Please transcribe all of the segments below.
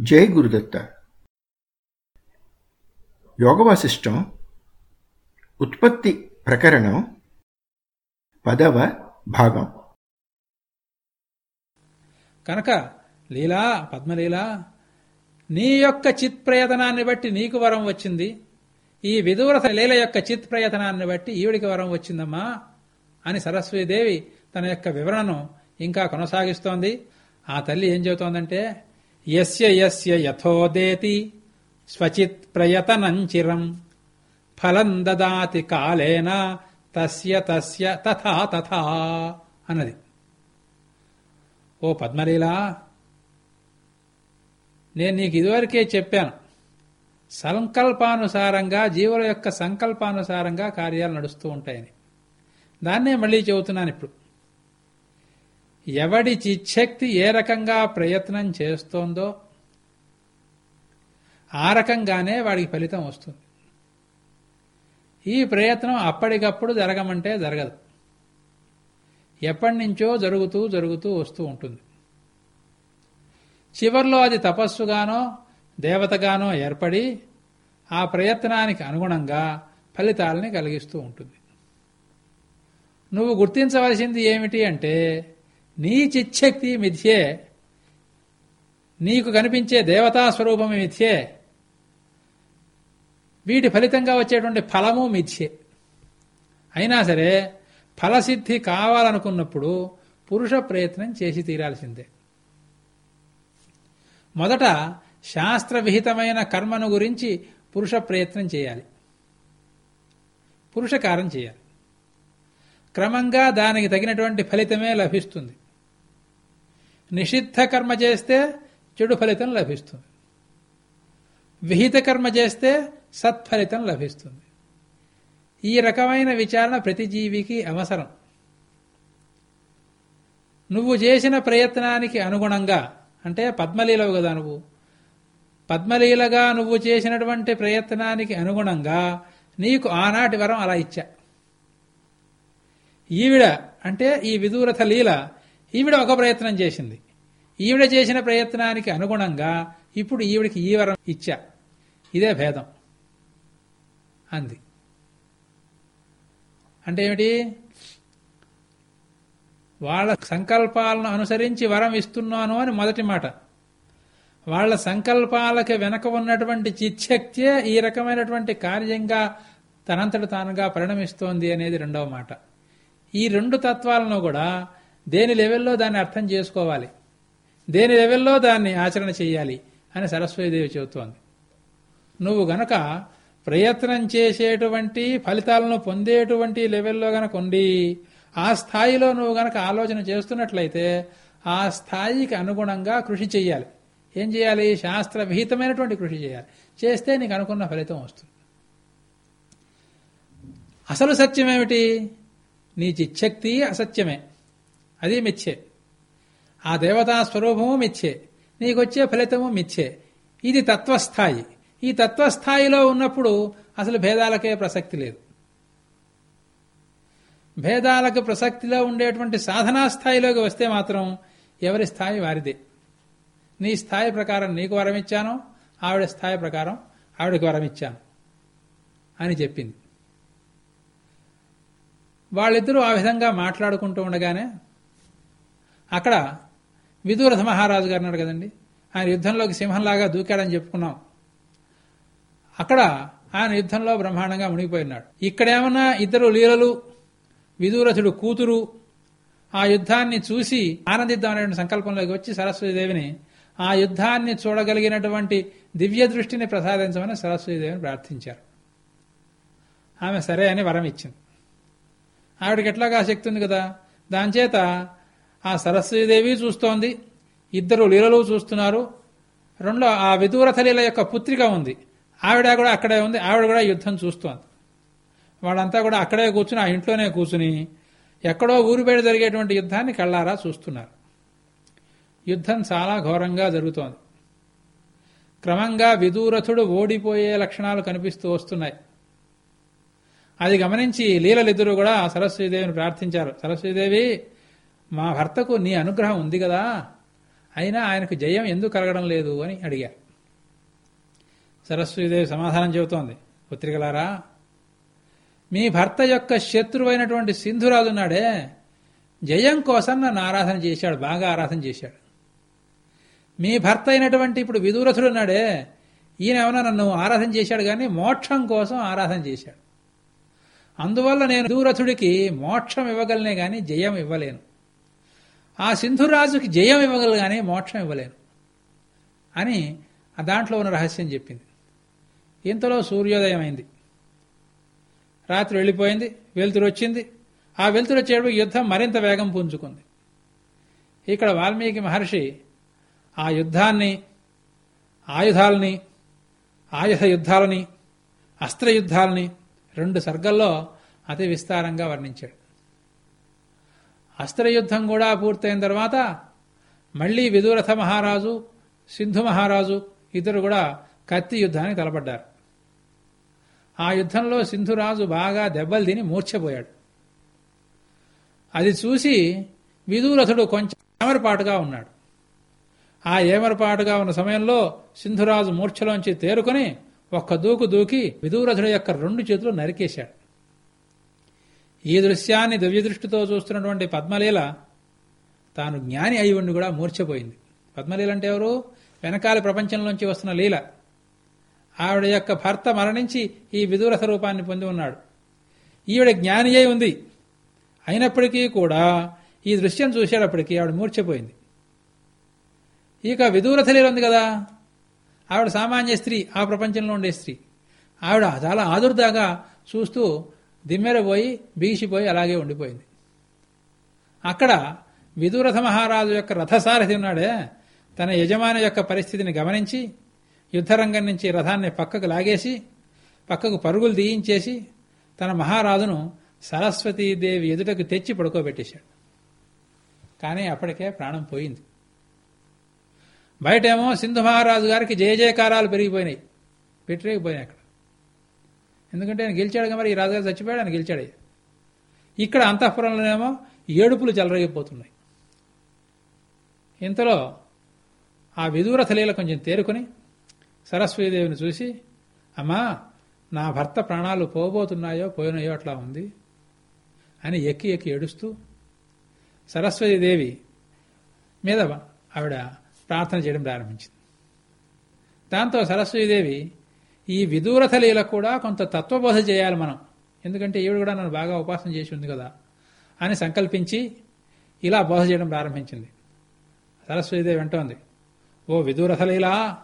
జై గురుదత్త. యోగవాసిష్టం ఉత్పత్తి ప్రకరణం పదవ భాగం. కనుక లీలా పద్మలీలా నీ యొక్క చిత్ ప్రయతనాన్ని బట్టి నీకు వరం వచ్చింది. ఈ విదూరత లీల యొక్క చిత్ ప్రయతనాన్ని బట్టి ఈవిడికి వరం వచ్చిందమ్మా అని సరస్వతీదేవి తన యొక్క వివరణను ఇంకా కొనసాగిస్తోంది. ఆ తల్లి ఏం చెబుతోందంటే యస్య యస్య యథోదేతి స్వచిత్ ప్రయతనంచిరం ఫలం దదాతి కాలేన తస్య తస్య తథా తథా అన్నది. ఓ పద్మలీలా నేను నీకు ఇదివరకే చెప్పాను. సంకల్పానుసారంగా జీవుల యొక్క సంకల్పానుసారంగా కార్యాలు నడుస్తూ ఉంటాయని. దాన్నే మళ్ళీ చెబుతున్నాను ఇప్పుడు. ఎవడి చిచ్చక్తి ఏ రకంగా ప్రయత్నం చేస్తోందో ఆ రకంగానే వాడికి ఫలితం వస్తుంది. ఈ ప్రయత్నం అప్పటికప్పుడు జరగమంటే జరగదు. ఎప్పటి నుంచో జరుగుతూ జరుగుతూ వస్తూ ఉంటుంది. చివర్లో అది తపస్సుగానో దేవతగానో ఏర్పడి ఆ ప్రయత్నానికి అనుగుణంగా ఫలితాలని కలిగిస్తూ ఉంటుంది. నువ్వు గుర్తించవలసింది ఏమిటి అంటే నీ చిచ్చక్తి మిథ్యే. నీకు కనిపించే దేవతా స్వరూపం మిథ్యే. వీటి ఫలితంగా వచ్చేటువంటి ఫలము మిథ్యే. అయినా సరే ఫలసిద్ధి కావాలనుకున్నప్పుడు పురుష ప్రయత్నం చేసి తీరాల్సిందే. మొదట శాస్త్ర విహితమైన కర్మను గురించి పురుష ప్రయత్నం చేయాలి. పురుషకారం చేయాలి. క్రమంగా దానికి తగినటువంటి ఫలితమే లభిస్తుంది. నిషిద్ధ కర్మ చేస్తే చెడు ఫలితం లభిస్తుంది. విహిత కర్మ చేస్తే సత్ఫలితం లభిస్తుంది. ఈ రకమైన విచారణ ప్రతి జీవికి అవసరం. నువ్వు చేసిన ప్రయత్నానికి అనుగుణంగా అంటే పద్మలీలవు కదా నువ్వు పద్మలీలగా నువ్వు చేసినటువంటి ప్రయత్నానికి అనుగుణంగా నీకు ఆనాటి వరం అలా ఇచ్చా. ఈవిడ అంటే ఈ విదూరథ లీల ఈవిడ ఒక ప్రయత్నం చేసింది. ఈవిడ చేసిన ప్రయత్నానికి అనుగుణంగా ఇప్పుడు ఈవిడికి ఈ వరం ఇచ్చా. ఇదే భేదం. అంది. అంటే ఏమిటి? వాళ్ళ సంకల్పాలను అనుసరించి వరం ఇస్తున్నాను అని మొదటి మాట. వాళ్ళ సంకల్పాలకి వెనక ఉన్నటువంటి చిచ్చక్తే ఈ రకమైనటువంటి కార్యంగా తనంతట తానుగా పరిణమిస్తోంది అనేది రెండవ మాట. ఈ రెండు తత్వాలను కూడా దేని లెవెల్లో దాన్ని అర్థం చేసుకోవాలి? దేని లెవెల్లో దాన్ని ఆచరణ చేయాలి? అని సరస్వతీదేవి చెబుతోంది. నువ్వు గనక ప్రయత్నం చేసేటువంటి ఫలితాలను పొందేటువంటి లెవెల్లో గనక ఉండి ఆ స్థాయిలో నువ్వు గనక ఆలోచన చేస్తున్నట్లయితే ఆ స్థాయికి అనుగుణంగా కృషి చేయాలి. ఏం చేయాలి? శాస్త్ర విహితమైనటువంటి కృషి చేయాలి. చేస్తే నీకు అనుకున్న ఫలితం వస్తుంది. అసలు సత్యమేమిటి? నీ చిచ్చక్తి అసత్యమే. అది మిథ్యే. ఆ దేవతా స్వరూపము మిథ్యే. నీకొచ్చే ఫలితము మిథ్యే. ఇది తత్వస్థాయి. ఈ తత్వస్థాయిలో ఉన్నప్పుడు అసలు భేదాలకే ప్రసక్తి లేదు. భేదాలకు ప్రసక్తిలో ఉండేటువంటి సాధనా స్థాయిలోకి వస్తే మాత్రం ఎవరి స్థాయి వారిదే. నీ స్థాయి ప్రకారం నీకు వరం ఇచ్చాను ఆవిడ స్థాయి ప్రకారం ఆవిడకి వరం ఇచ్చాను అని చెప్పింది. వాళ్ళిద్దరూ ఆ విధంగా మాట్లాడుకుంటూ ఉండగానే అక్కడ విదూరథ మహారాజు గారు అన్నాడు కదండి. ఆయన యుద్ధంలోకి సింహంలాగా దూకాడని చెప్పుకున్నాం. అక్కడ ఆయన యుద్ధంలో బ్రహ్మాండంగా మునిగిపోయినాడు. ఇక్కడేమన్నా ఇద్దరు లీలలు విదూరథుడు కూతురు ఆ యుద్ధాన్ని చూసి ఆనందిద్దామనేటువంటి సంకల్పంలోకి వచ్చి సరస్వతీదేవిని ఆ యుద్ధాన్ని చూడగలిగినటువంటి దివ్య దృష్టిని ప్రసాదించమని సరస్వతీదేవిని ప్రార్థించారు. ఆమె సరే అని వరం ఇచ్చింది. ఆవిడకి ఎట్లాగా శక్తి ఉంది కదా? దానిచేత ఆ సరస్వతీదేవి చూస్తోంది. ఇద్దరు లీలలు చూస్తున్నారు. రెండో ఆ విదూరథ లీల యొక్క పుత్రిక ఉంది. ఆవిడ కూడా అక్కడే ఉంది. ఆవిడ కూడా యుద్ధం చూస్తోంది. వాళ్ళంతా కూడా అక్కడే కూర్చుని ఆ ఇంట్లోనే కూర్చుని ఎక్కడో ఊరిపేట బయట జరిగేటువంటి యుద్ధాన్ని కళ్ళారా చూస్తున్నారు. యుద్ధం చాలా ఘోరంగా జరుగుతోంది. క్రమంగా విదూరథుడు ఓడిపోయే లక్షణాలు కనిపిస్తూ వస్తున్నాయి. అది గమనించి లీలలిద్దరూ కూడా సరస్వతీదేవిని ప్రార్థించారు. సరస్వతీదేవి మా భర్తకు నీ అనుగ్రహం ఉంది కదా. అయినా ఆయనకు జయం ఎందుకు కలగడం లేదు అని అడిగారు సరస్వతిదేవి సమాధానం చెబుతోంది. పుత్రికలారా మీ భర్త యొక్క శత్రువైనటువంటి సింధురాజున్నాడే జయం కోసం నన్ను ఆరాధన చేశాడు బాగా ఆరాధన చేశాడు. మీ భర్త అయినటువంటి ఇప్పుడు విదూరథుడు ఉన్నాడే ఈయన ఏమైనా నన్ను ఆరాధన చేశాడు కానీ మోక్షం కోసం ఆరాధన చేశాడు. అందువల్ల నేను విదూరథుడికి మోక్షం ఇవ్వగలనే కానీ జయం ఇవ్వలేను. ఆ సింధురాజుకి జయం ఇవ్వగలరు కానీ మోక్షం ఇవ్వలేను అని ఆ దాంట్లో ఉన్న రహస్యం చెప్పింది. ఇంతలో సూర్యోదయం అయింది. రాత్రి వెళ్ళిపోయింది వెలుతురు వచ్చింది. ఆ వెలుతురు వచ్చేటప్పుడు యుద్ధం మరింత వేగం పుంజుకుంది. ఇక్కడ వాల్మీకి మహర్షి ఆ యుద్ధాన్ని ఆయుధాలని ఆయుధ యుద్ధాలని అస్త్ర యుద్ధాలని రెండు సర్గల్లో అతి విస్తారంగా వర్ణించాడు. అస్త్రయుద్ధం కూడా పూర్తయిన తర్వాత మళ్ళీ విదురథ మహారాజు సింధు మహారాజు ఇద్దరు కూడా కత్తి యుద్ధానికి తలపడ్డారు. ఆ యుద్ధంలో సింధురాజు బాగా దెబ్బలు తిని మూర్ఛపోయాడు. అది చూసి విదూరథుడు కొంచెం ఏమరపాటుగా ఉన్నాడు. ఆ ఏమరపాటుగా ఉన్న సమయంలో సింధురాజు మూర్ఛలోంచి తేరుకొని ఒక్క దూకు దూకి విదూరథుడి యొక్క రెండు చేతులు నరికేశాడు. ఈ దృశ్యాన్ని దివ్యదృష్టితో చూస్తున్నటువంటి పద్మలీల తాను జ్ఞాని అయి ఉండి కూడా మూర్చపోయింది పద్మలీల అంటే ఎవరు? వెనకాల ప్రపంచంలోంచి వస్తున్న లీల. ఆవిడ యొక్క భర్త మరణించి ఈ విదూరథ రూపాన్ని పొంది ఉన్నాడు. ఈవిడ జ్ఞాని అయి ఉంది. అయినప్పటికీ కూడా ఈ దృశ్యం చూసేటప్పటికీ ఆవిడ మూర్చపోయింది ఇక విదూరథ లీల ఉంది కదా? ఆవిడ సామాన్య స్త్రీ ఆ ప్రపంచంలో ఉండే స్త్రీ. ఆవిడ చాలా ఆదుర్దాగా చూస్తూ దిమ్మెరపోయి బీగిసిపోయి అలాగే ఉండిపోయింది. అక్కడ విదురథ మహారాజు యొక్క రథసారథి ఉన్నాడే. తన యజమాని యొక్క పరిస్థితిని గమనించి యుద్ధరంగం నుంచి రథాన్ని పక్కకు లాగేసి పక్కకు పరుగులు తీయించేసి తన మహారాజును సరస్వతీదేవి ఎదుటకు తెచ్చి పడుకోబెట్టేశాడు. కానీ అప్పటికే ప్రాణం పోయింది. బయటేమో సింధు మహారాజు గారికి జయ జయకారాలు పెరిగిపోయినాయి. పెట్టిరేగిపోయినాయి అక్కడ. ఎందుకంటే ఆయన గెలిచాడు మరి ఈ రాజుగారు చచ్చిపోయాడు ఆయన గెలిచాడు. ఇక్కడ అంతఃపురంలోనేమో ఏడుపులు చెలరగిపోతున్నాయి. ఇంతలో ఆ విదూరథ లీల కొంచెం తేరుకొని సరస్వతీదేవిని చూసి అమ్మా నా భర్త ప్రాణాలు పోబోతున్నాయో పోయినాయో అట్లా ఉంది అని ఎక్కి ఎక్కి ఏడుస్తూ సరస్వతీదేవి మీద ఆవిడ ప్రార్థన చేయడం ప్రారంభించింది. దాంతో సరస్వతీదేవి ఈ విదూరథ లీల కూడా కొంత తత్వబోధ చేయాలి మనం. ఎందుకంటే ఈవిడ కూడా నన్ను బాగా ఉపాసన చేసి ఉంది కదా అని సంకల్పించి ఇలా బోధ చేయడం ప్రారంభించింది. సరస్వతిదేవి అంటోంది ఓ విదూరథలీలా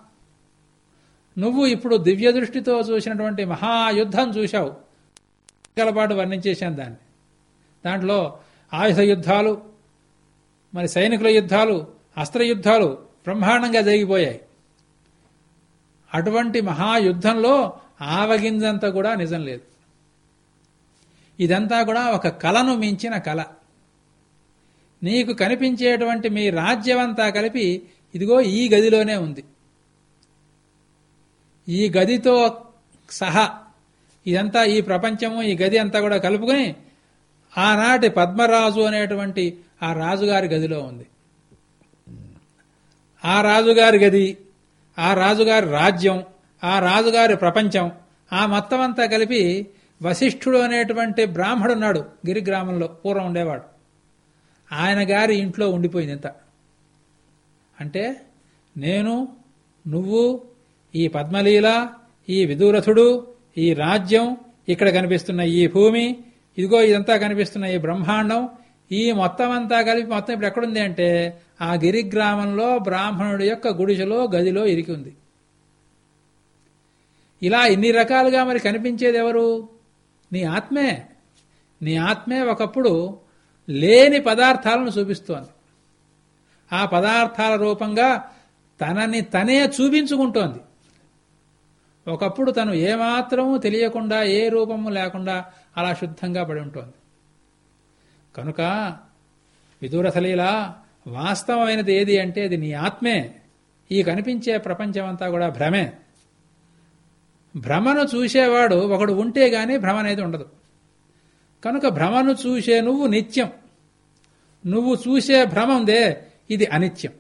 నువ్వు ఇప్పుడు దివ్య దృష్టితో చూసినటువంటి మహాయుద్ధం చూశావు. గలపాటు వర్ణించేశాను దాన్ని. దాంట్లో ఆయుధ యుద్ధాలు మరి సైనికుల యుద్ధాలు అస్త్ర యుద్ధాలు బ్రహ్మాండంగా జరిగిపోయాయి. అటువంటి మహాయుద్ధంలో ఆవగింజంతా కూడా నిజం లేదు. ఇదంతా కూడా ఒక కళను మించిన కళ నీకు కనిపించేటువంటి మీ రాజ్యమంతా కలిపి ఇదిగో ఈ గదిలోనే ఉంది. ఈ గదితో సహా ఇదంతా ఈ ప్రపంచము ఈ గది అంతా కూడా కలుపుకొని ఆనాటి పద్మరాజు అనేటువంటి ఆ రాజుగారి గదిలో ఉంది. ఆ రాజుగారి గది ఆ రాజుగారి రాజ్యం ఆ రాజుగారి ప్రపంచం ఆ మొత్తం అంతా కలిపి వశిష్ఠుడు అనేటువంటి బ్రాహ్మడున్నాడు గిరిగ్రామంలో పూర్వం ఉండేవాడు. ఆయన గారి ఇంట్లో ఉండిపోయింది ఇంత. అంటే నేను నువ్వు ఈ పద్మలీల ఈ విదూరథుడు ఈ రాజ్యం ఇక్కడ కనిపిస్తున్న ఈ భూమి ఇదిగో ఇదంతా కనిపిస్తున్న ఈ బ్రహ్మాండం ఈ మొత్తం అంతా కలిపి మొత్తం ఇప్పుడు ఎక్కడుంది అంటే ఆ గిరిగ్రామంలో బ్రాహ్మణుడి యొక్క గుడిసెలో గదిలో ఇరికి ఉంది. ఇలా ఇన్ని రకాలుగా మరి కనిపించేది ఎవరు? నీ ఆత్మే. నీ ఆత్మే ఒకప్పుడు లేని పదార్థాలను చూపిస్తోంది. ఆ పదార్థాల రూపంగా తనని తనే చూపించుకుంటోంది. ఒకప్పుడు తను ఏమాత్రము తెలియకుండా ఏ రూపము లేకుండా అలా శుద్ధంగా పడి ఉంటుంది. కనుక విదూరసలీలా వాస్తవమైనది ఏది అంటే అది నీ ఆత్మే. ఈ కనిపించే ప్రపంచమంతా కూడా భ్రమే. భ్రమను చూసేవాడు ఒకడు ఉంటే గాని భ్రమ అనేది ఉండదు. కనుక భ్రమను చూసే నువ్వు నిత్యం. నువ్వు చూసే భ్రమ ఉందే ఇది అనిత్యం.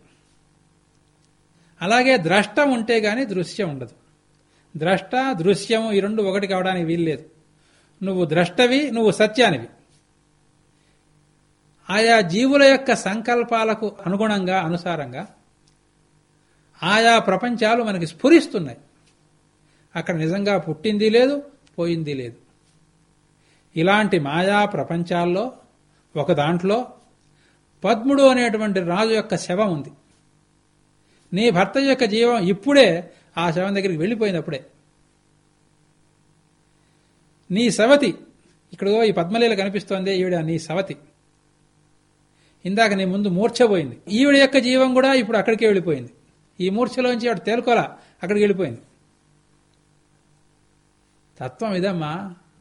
అలాగే ద్రష్టం ఉంటే గాని దృశ్యం ఉండదు. ద్రష్ట దృశ్యం ఈ రెండు ఒకటి కావడానికి వీల్లేదు. నువ్వు ద్రష్టవి నువ్వు సత్యానివి. ఆయా జీవుల యొక్క సంకల్పాలకు అనుగుణంగా అనుసారంగా ఆయా ప్రపంచాలు మనకి స్ఫురిస్తున్నాయి. అక్కడ నిజంగా పుట్టింది లేదు పోయింది లేదు. ఇలాంటి మాయా ప్రపంచాల్లో ఒక దాంట్లో పద్ముడు అనేటువంటి రాజు యొక్క శవం ఉంది. నీ భర్త యొక్క జీవం ఇప్పుడే ఆ శవం దగ్గరికి వెళ్ళిపోయినప్పుడే. నీ సవతి ఇక్కడో ఈ పద్మలీల కనిపిస్తోంది ఈవిడ నీ సవతి. ఇందాక నీ ముందు మూర్ఛపోయింది ఈవిడ యొక్క జీవం కూడా ఇప్పుడు అక్కడికే వెళ్ళిపోయింది. ఈ మూర్ఛలోంచి ఆవిడ తేలుకోలా అక్కడికి వెళ్ళిపోయింది. తత్వం ఇదమ్మా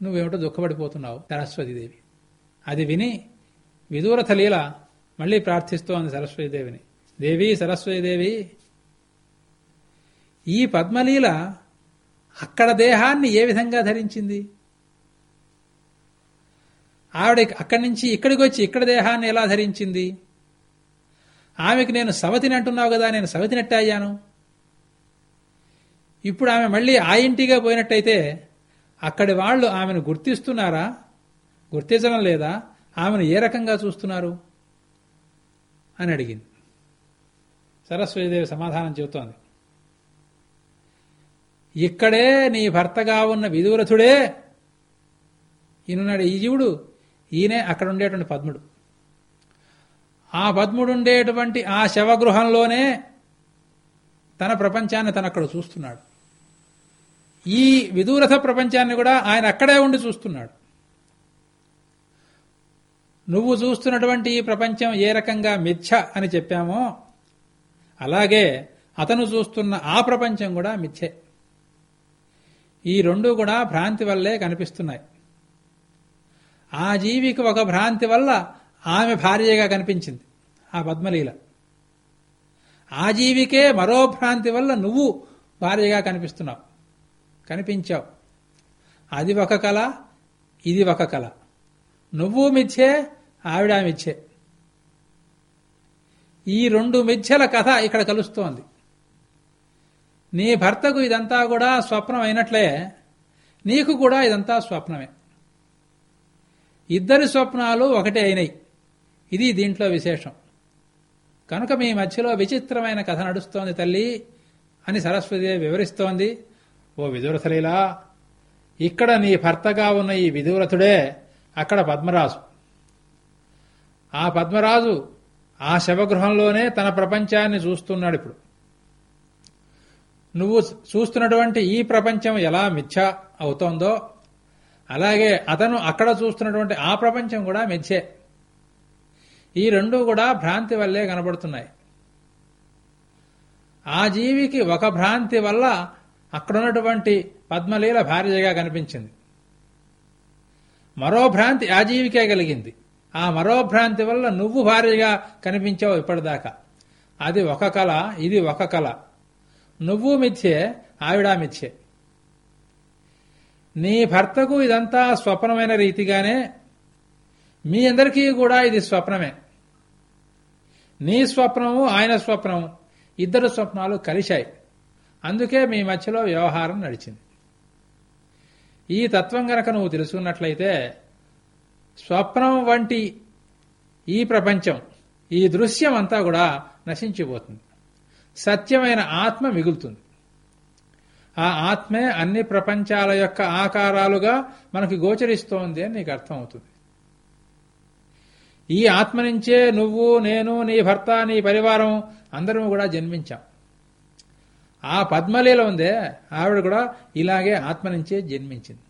నువ్వేమిటో దుఃఖపడిపోతున్నావు సరస్వతీదేవి అది విని విదూరథ లీల మళ్ళీ ప్రార్థిస్తోంది సరస్వతీదేవిని దేవి సరస్వతీదేవి ఈ పద్మలీల అక్కడ దేహాన్ని ఏ విధంగా ధరించింది? ఆవిడ అక్కడి నుంచి ఇక్కడికి వచ్చి ఇక్కడ దేహాన్ని ఎలా ధరించింది? ఆమెకి నేను సవతిని అంటున్నావు కదా నేను సవతినట్టే అయ్యాను. ఇప్పుడు ఆమె మళ్ళీ ఆ ఇంటిగా పోయినట్టయితే అక్కడి వాళ్ళు ఆమెను గుర్తిస్తున్నారా? గుర్తించడం లేదా? ఆమెను ఏ రకంగా చూస్తున్నారు? అని అడిగింది. సరస్వతీదేవి సమాధానం చెబుతోంది. ఇక్కడే నీ భర్తగా ఉన్న విదూరథుడే ఈయనున్నాడు ఈ జీవుడు. ఈయనే అక్కడ ఉండేటువంటి పద్ముడు. ఆ పద్ముడు ఉండేటువంటి ఆ శవగృహంలోనే తన ప్రపంచాన్ని తను అక్కడ చూస్తున్నాడు. ఈ విదూరథ ప్రపంచాన్ని కూడా ఆయన అక్కడే ఉండి చూస్తున్నాడు. నువ్వు చూస్తున్నటువంటి ఈ ప్రపంచం ఏ రకంగా మిథ్య అని చెప్పామో అలాగే అతను చూస్తున్న ఆ ప్రపంచం కూడా మిథ్యే. ఈ రెండు కూడా భ్రాంతి వల్లే కనిపిస్తున్నాయి. ఆ జీవికి ఒక భ్రాంతి వల్ల ఆమె భార్యగా కనిపించింది ఆ పద్మలీల. ఆ జీవికే మరో భ్రాంతి వల్ల నువ్వు భార్యగా కనిపిస్తున్నావు కనిపించావు. అది ఒక కళ ఇది ఒక కళ. నువ్వు మిథ్యే ఆవిడ మిథ్యే. ఈ రెండు మిథ్యల కథ ఇక్కడ కలుస్తోంది. నీ భర్తకు ఇదంతా కూడా స్వప్నం అయినట్లే నీకు కూడా ఇదంతా స్వప్నమే. ఇద్దరి స్వప్నాలు ఒకటే అయినాయి. ఇది దీంట్లో విశేషం. కనుక మీ మధ్యలో విచిత్రమైన కథ నడుస్తోంది తల్లి అని సరస్వతిదేవి వివరిస్తోంది. ఓ విదురథలీలా ఇక్కడ నీ భర్తగా ఉన్న ఈ విదురథుడే అక్కడ పద్మరాజు. ఆ పద్మరాజు ఆ శవగృహంలోనే తన ప్రపంచాన్ని చూస్తున్నాడు ఇప్పుడు. నువ్వు చూస్తున్నటువంటి ఈ ప్రపంచం ఎలా మిథ్య అవుతోందో అలాగే అతను అక్కడ చూస్తున్నటువంటి ఆ ప్రపంచం కూడా మిథ్యే ఈ రెండు కూడా భ్రాంతి వల్లే కనబడుతున్నాయి. ఆ జీవికి ఒక భ్రాంతి వల్ల అక్కడున్నటువంటి పద్మలీల భార్యగా కనిపించింది. మరో భ్రాంతి ఆ జీవికే కలిగింది. ఆ మరో భ్రాంతి వల్ల నువ్వు భార్యగా కనిపించావు ఇప్పటిదాకా. అది ఒక కళ ఇది ఒక కళ. నువ్వు మిథ్యే ఆవిడా మిథ్యే. నీ భర్తకు ఇదంతా స్వప్నమైన రీతిగానే మీ అందరికీ కూడా ఇది స్వప్నమే. నీ స్వప్నము ఆయన స్వప్నము ఇద్దరు స్వప్నాలు కలిశాయి. అందుకే మీ మధ్యలో వ్యవహారం నడిచింది. ఈ తత్వం గనక నువ్వు తెలుసుకున్నట్లయితే స్వప్నం వంటి ఈ ప్రపంచం ఈ దృశ్యం అంతా కూడా నశించిపోతుంది. సత్యమైన ఆత్మ మిగులుతుంది. ఆ ఆత్మే అన్ని ప్రపంచాల యొక్క ఆకారాలుగా మనకి గోచరిస్తోంది అని నీకు అర్థమవుతుంది. ఈ ఆత్మ నుంచే నువ్వు నేను నీ భర్త నీ పరివారం అందరం కూడా జన్మించాం. ఆ పద్మలీల ఉందే ఆవిడ కూడా ఇలాగే ఆత్మ నుంచే జన్మించింది.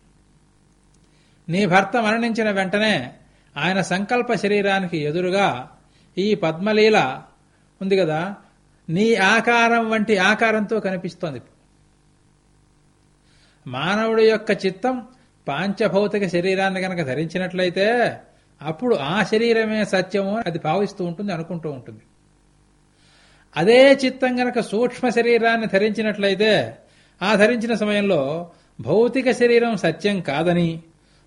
నీ భర్త మరణించిన వెంటనే ఆయన సంకల్ప శరీరానికి ఎదురుగా ఈ పద్మలీల ఉంది కదా నీ ఆకారం వంటి ఆకారంతో కనిపిస్తోంది. మానవుడి యొక్క చిత్తం పాంచభౌతిక శరీరాన్ని గనక ధరించినట్లయితే అప్పుడు ఆ శరీరమే సత్యము అది భావిస్తూ ఉంటుంది అనుకుంటూ ఉంటుంది. అదే చిత్తం గనక సూక్ష్మ శరీరాన్ని ధరించినట్లయితే ఆ ధరించిన సమయంలో భౌతిక శరీరం సత్యం కాదని